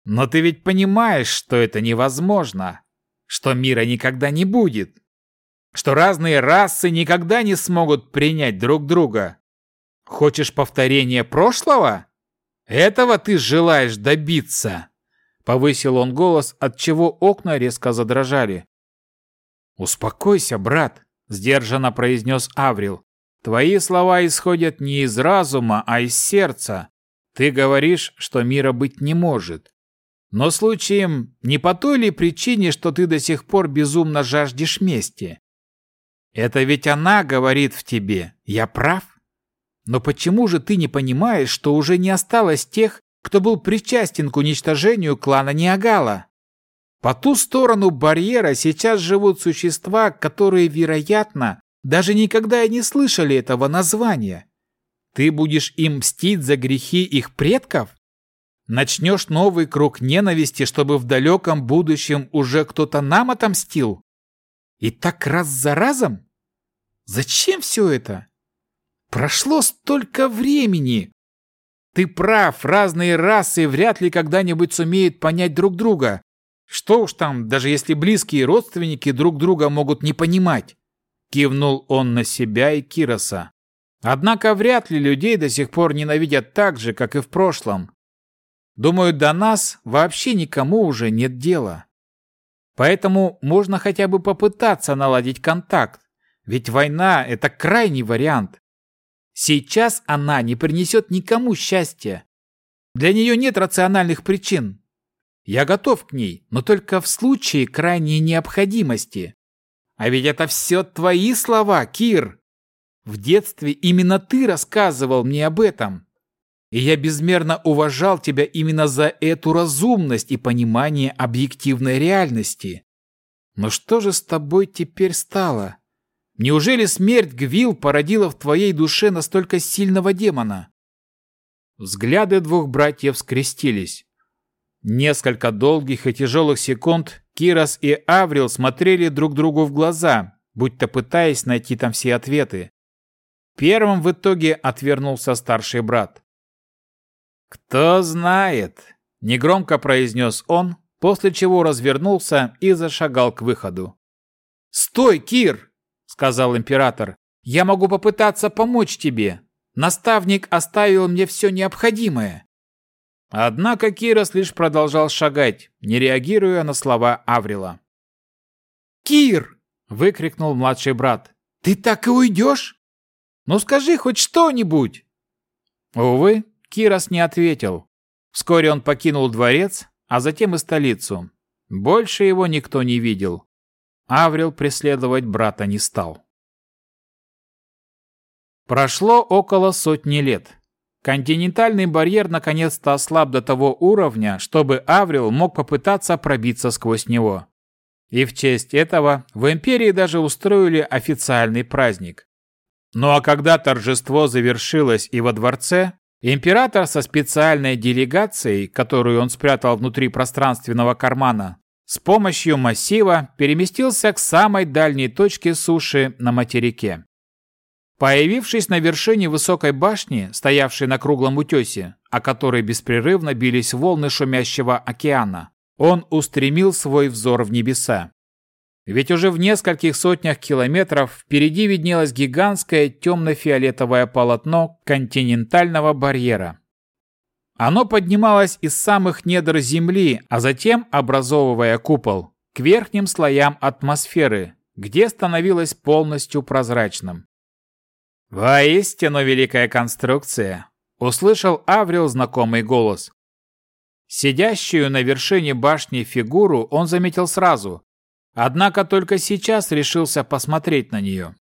Но ты ведь понимаешь, что это невозможно, что мира никогда не будет, что разные расы никогда не смогут принять друг друга. Хочешь повторения прошлого? Этого ты желаешь добиться? Повысил он голос, от чего окна резко задрожали. Успокойся, брат, сдержанно произнес Аврил. Твои слова исходят не из разума, а из сердца. Ты говоришь, что мира быть не может. Но случаем не по той ли причине, что ты до сих пор безумно жаждешь мести? Это ведь она говорит в тебе. Я прав? Но почему же ты не понимаешь, что уже не осталось тех, кто был причастен к уничтожению клана Ниагала? По ту сторону барьера сейчас живут существа, которые, вероятно, даже никогда и не слышали этого названия. Ты будешь им мстить за грехи их предков? Начнешь новый круг ненависти, чтобы в далеком будущем уже кто-то нам отомстил? И так раз за разом? Зачем все это? Прошло столько времени. Ты прав, разные расы вряд ли когда-нибудь сумеют понять друг друга. Что уж там, даже если близкие родственники друг друга могут не понимать. Кивнул он на себя и Кироса. Однако вряд ли людей до сих пор ненавидят так же, как и в прошлом. Думаю, до нас вообще никому уже нет дела. Поэтому можно хотя бы попытаться наладить контакт, ведь война – это крайний вариант. Сейчас она не принесет никому счастья. Для нее нет рациональных причин. Я готов к ней, но только в случае крайней необходимости. А ведь это все твои слова, Кир. В детстве именно ты рассказывал мне об этом. И я безмерно уважал тебя именно за эту разумность и понимание объективной реальности. Но что же с тобой теперь стало? Неужели смерть Гвил породила в твоей душе настолько сильного демона? Взгляды двух братьев скрестились. Несколько долгих и тяжелых секунд Кирос и Аврил смотрели друг другу в глаза, будто пытаясь найти там все ответы. Первым в итоге отвернулся старший брат. «Кто знает», — негромко произнес он, после чего развернулся и зашагал к выходу. «Стой, Кир!» — сказал император. «Я могу попытаться помочь тебе. Наставник оставил мне все необходимое». Однако Кирос лишь продолжал шагать, не реагируя на слова Аврила. «Кир!» — выкрикнул младший брат. «Ты так и уйдешь? Ну скажи хоть что-нибудь!» Увы, Кирос не ответил. Вскоре он покинул дворец, а затем и столицу. Больше его никто не видел. Аврил преследовать брата не стал. Прошло около сотни лет. Континентальный барьер наконец-то ослаб до того уровня, чтобы Аврил мог попытаться пробиться сквозь него. И в честь этого в Империи даже устроили официальный праздник. Ну а когда торжество завершилось и во дворце, император со специальной делегацией, которую он спрятал внутри пространственного кармана, с помощью массива переместился к самой дальней точке суши на материке. Появившись на вершине высокой башни, стоявшей на круглом утесе, о которой беспрерывно бились волны шумящего океана, он устремил свой взор в небеса. Ведь уже в нескольких сотнях километров впереди виднелось гигантское темно-фиолетовое полотно континентального барьера. Оно поднималось из самых недр Земли, а затем, образовывая купол, к верхним слоям атмосферы, где становилось полностью прозрачным. «Воистину великая конструкция!» — услышал Аврил знакомый голос. Сидящую на вершине башни фигуру он заметил сразу, однако только сейчас решился посмотреть на нее.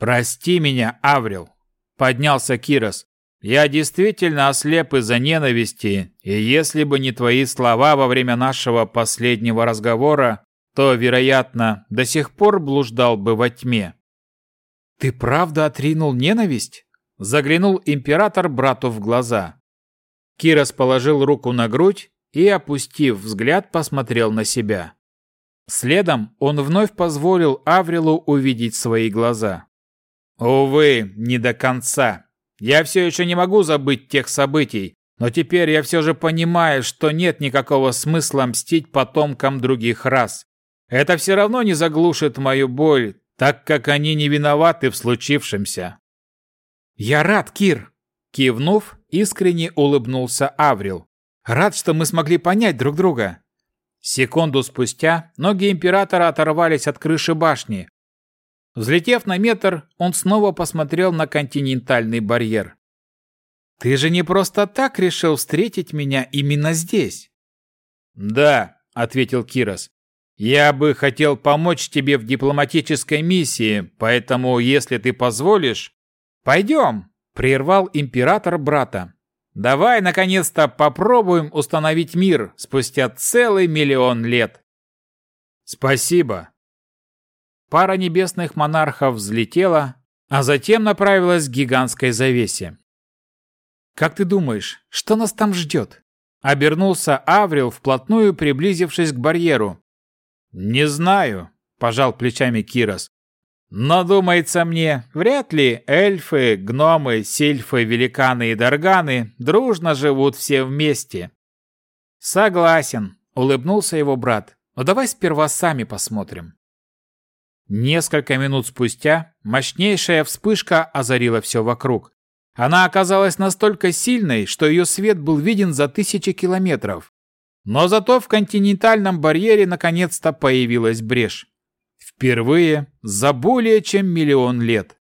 «Прости меня, Аврил!» — поднялся Кирос. «Я действительно ослеп из-за ненависти, и если бы не твои слова во время нашего последнего разговора, то, вероятно, до сих пор блуждал бы во тьме». «Ты правда отринул ненависть?» — заглянул император брату в глаза. Кирос положил руку на грудь и, опустив взгляд, посмотрел на себя. Следом он вновь позволил Аврилу увидеть свои глаза. «Увы, не до конца. Я все еще не могу забыть тех событий, но теперь я все же понимаю, что нет никакого смысла мстить потомкам других рас. Это все равно не заглушит мою боль, так как они не виноваты в случившемся». «Я рад, Кир!» Кивнув, искренне улыбнулся Аврил. «Рад, что мы смогли понять друг друга». Секунду спустя ноги императора оторвались от крыши башни. Взлетев на метр, он снова посмотрел на континентальный барьер. «Ты же не просто так решил встретить меня именно здесь?» «Да», — ответил Кирос. «Я бы хотел помочь тебе в дипломатической миссии, поэтому, если ты позволишь...» «Пойдем!» Прервал император брата. Давай, наконец-то, попробуем установить мир спустя целый миллион лет. Спасибо. Пара небесных монархов взлетела, а затем направилась к гигантской завесе. «Как ты думаешь, что нас там ждет?» Обернулся Аврил, вплотную приблизившись к барьеру. «Не знаю», – пожал плечами Кирос. Но, думается мне, вряд ли эльфы, гномы, сильфы, великаны и дарганы дружно живут все вместе. Согласен, улыбнулся его брат. Но давай сперва сами посмотрим. Несколько минут спустя мощнейшая вспышка озарила все вокруг. Она оказалась настолько сильной, что ее свет был виден за тысячи километров. Но зато в континентальном барьере наконец-то появилась брешь. Впервые за более чем миллион лет.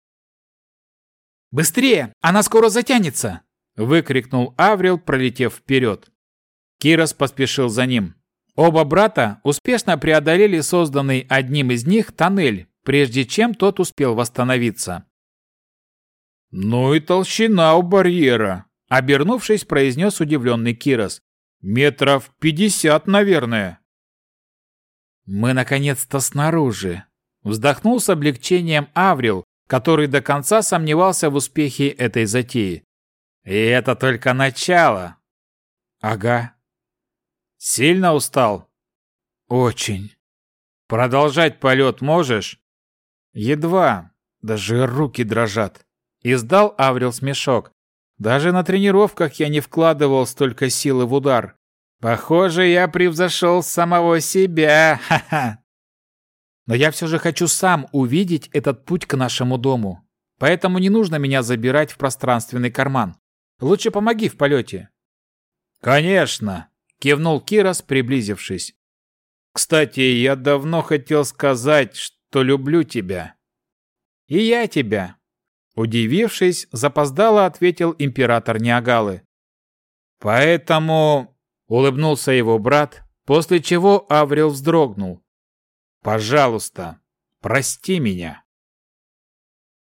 «Быстрее! Она скоро затянется!» – выкрикнул Аврил, пролетев вперед. Кирос поспешил за ним. Оба брата успешно преодолели созданный одним из них тоннель, прежде чем тот успел восстановиться. «Ну и толщина у барьера», — обернувшись, произнес удивленный Кирос. «Метров пятьдесят, наверное». «Мы наконец-то снаружи!» Вздохнул с облегчением Аврил, который до конца сомневался в успехе этой затеи. «И это только начало!» «Ага». «Сильно устал?» «Очень». «Продолжать полет можешь?» «Едва. Даже руки дрожат». Издал Аврил смешок. «Даже на тренировках я не вкладывал столько силы в удар. Похоже, я превзошел самого себя, ха-ха. Но я все же хочу сам увидеть этот путь к нашему дому. Поэтому не нужно меня забирать в пространственный карман. Лучше помоги в полете. Конечно, кивнул Кирос, приблизившись. Кстати, я давно хотел сказать, что люблю тебя. И я тебя. Удивившись, запоздало ответил император Ниагалы. Поэтому Улыбнулся его брат, после чего Аврил вздрогнул. «Пожалуйста, прости меня».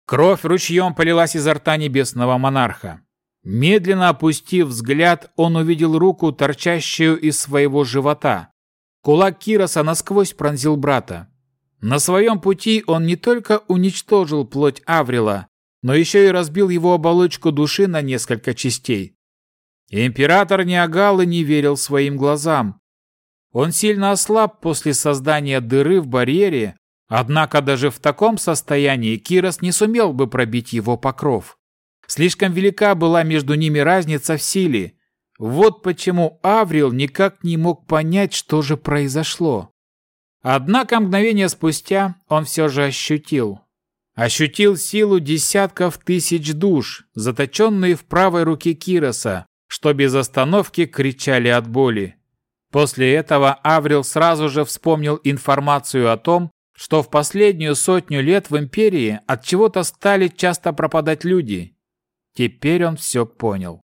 Кровь ручьем полилась изо рта небесного монарха. Медленно опустив взгляд, он увидел руку, торчащую из своего живота. Кулак Кироса насквозь пронзил брата. На своем пути он не только уничтожил плоть Аврила, но еще и разбил его оболочку души на несколько частей. Император Ниагалы не верил своим глазам. Он сильно ослаб после создания дыры в барьере, однако даже в таком состоянии Кирос не сумел бы пробить его покров. Слишком велика была между ними разница в силе. Вот почему Аврил никак не мог понять, что же произошло. Однако мгновение спустя он все же ощутил. Ощутил силу десятков тысяч душ, заточенные в правой руке Кироса, что без остановки кричали от боли. После этого Аврил сразу же вспомнил информацию о том, что в последнюю сотню лет в Империи от чего-то стали часто пропадать люди. Теперь он все понял.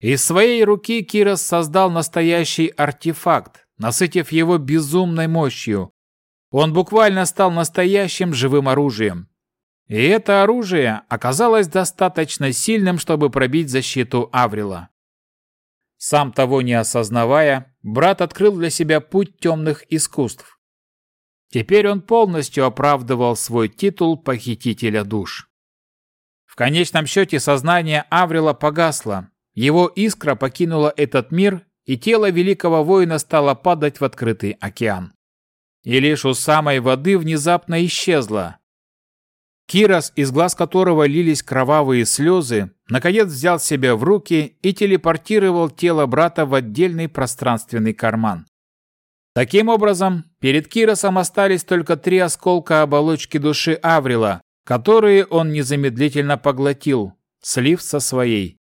Из своей руки Кирос создал настоящий артефакт, насытив его безумной мощью. Он буквально стал настоящим живым оружием. И это оружие оказалось достаточно сильным, чтобы пробить защиту Аврила. Сам того не осознавая, брат открыл для себя путь темных искусств. Теперь он полностью оправдывал свой титул похитителя душ. В конечном счете сознание Аврила погасло, его искра покинула этот мир, и тело великого воина стало падать в открытый океан. И лишь у самой воды внезапно исчезло. Кирос, из глаз которого лились кровавые слезы, наконец взял себя в руки и телепортировал тело брата в отдельный пространственный карман. Таким образом, перед Киросом остались только три осколка оболочки души Аврила, которые он незамедлительно поглотил, слив со своей.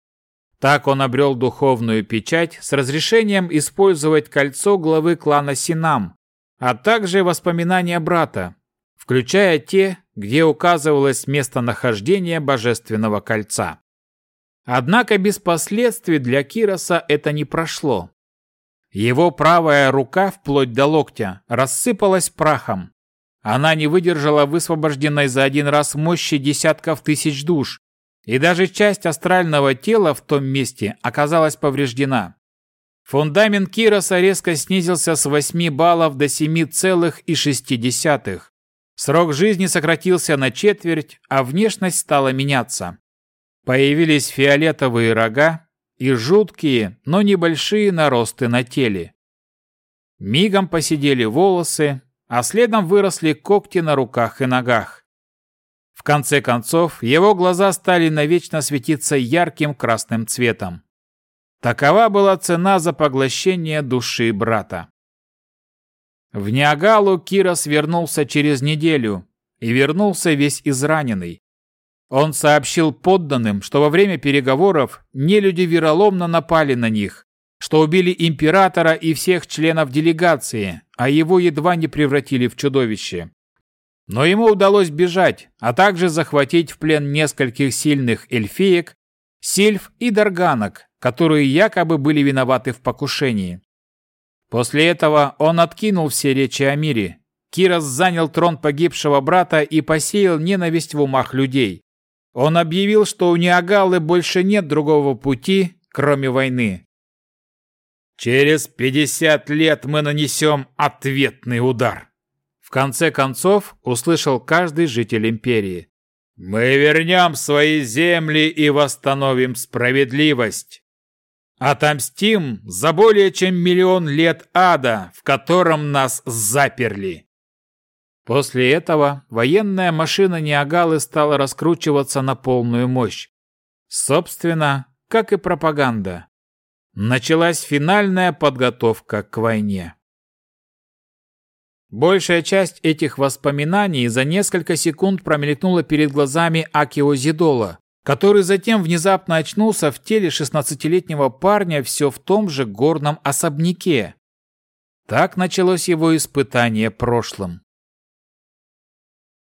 Так он обрел духовную печать с разрешением использовать кольцо главы клана Синам, а также воспоминания брата, включая те, где указывалось местонахождение божественного кольца. Однако без последствий для Кироса это не прошло. Его правая рука, вплоть до локтя, рассыпалась прахом. Она не выдержала высвобожденной за один раз мощи десятков тысяч душ, и даже часть астрального тела в том месте оказалась повреждена. Фундамент Кироса резко снизился с 8 баллов до 7,6. Срок жизни сократился на четверть, а внешность стала меняться. Появились фиолетовые рога и жуткие, но небольшие наросты на теле. Мигом посидели волосы, а следом выросли когти на руках и ногах. В конце концов, его глаза стали навечно светиться ярким красным цветом. Такова была цена за поглощение души брата. В Ниагалу Кирос вернулся через неделю и вернулся весь израненный. Он сообщил подданным, что во время переговоров нелюди вероломно напали на них, что убили императора и всех членов делегации, а его едва не превратили в чудовище. Но ему удалось бежать, а также захватить в плен нескольких сильных эльфиек, сильф и дарганок, которые якобы были виноваты в покушении. После этого он откинул все речи о мире. Кирос занял трон погибшего брата и посеял ненависть в умах людей. Он объявил, что у Ниагалы больше нет другого пути, кроме войны. «Через пятьдесят лет мы нанесем ответный удар», в конце концов услышал каждый житель империи. «Мы вернем свои земли и восстановим справедливость. Отомстим за более чем миллион лет ада, в котором нас заперли». После этого военная машина Ниагалы стала раскручиваться на полную мощь. Собственно, как и пропаганда. Началась финальная подготовка к войне. Большая часть этих воспоминаний за несколько секунд промелькнула перед глазами Акио Зидола, который затем внезапно очнулся в теле 16-летнего парня все в том же горном особняке. Так началось его испытание прошлым.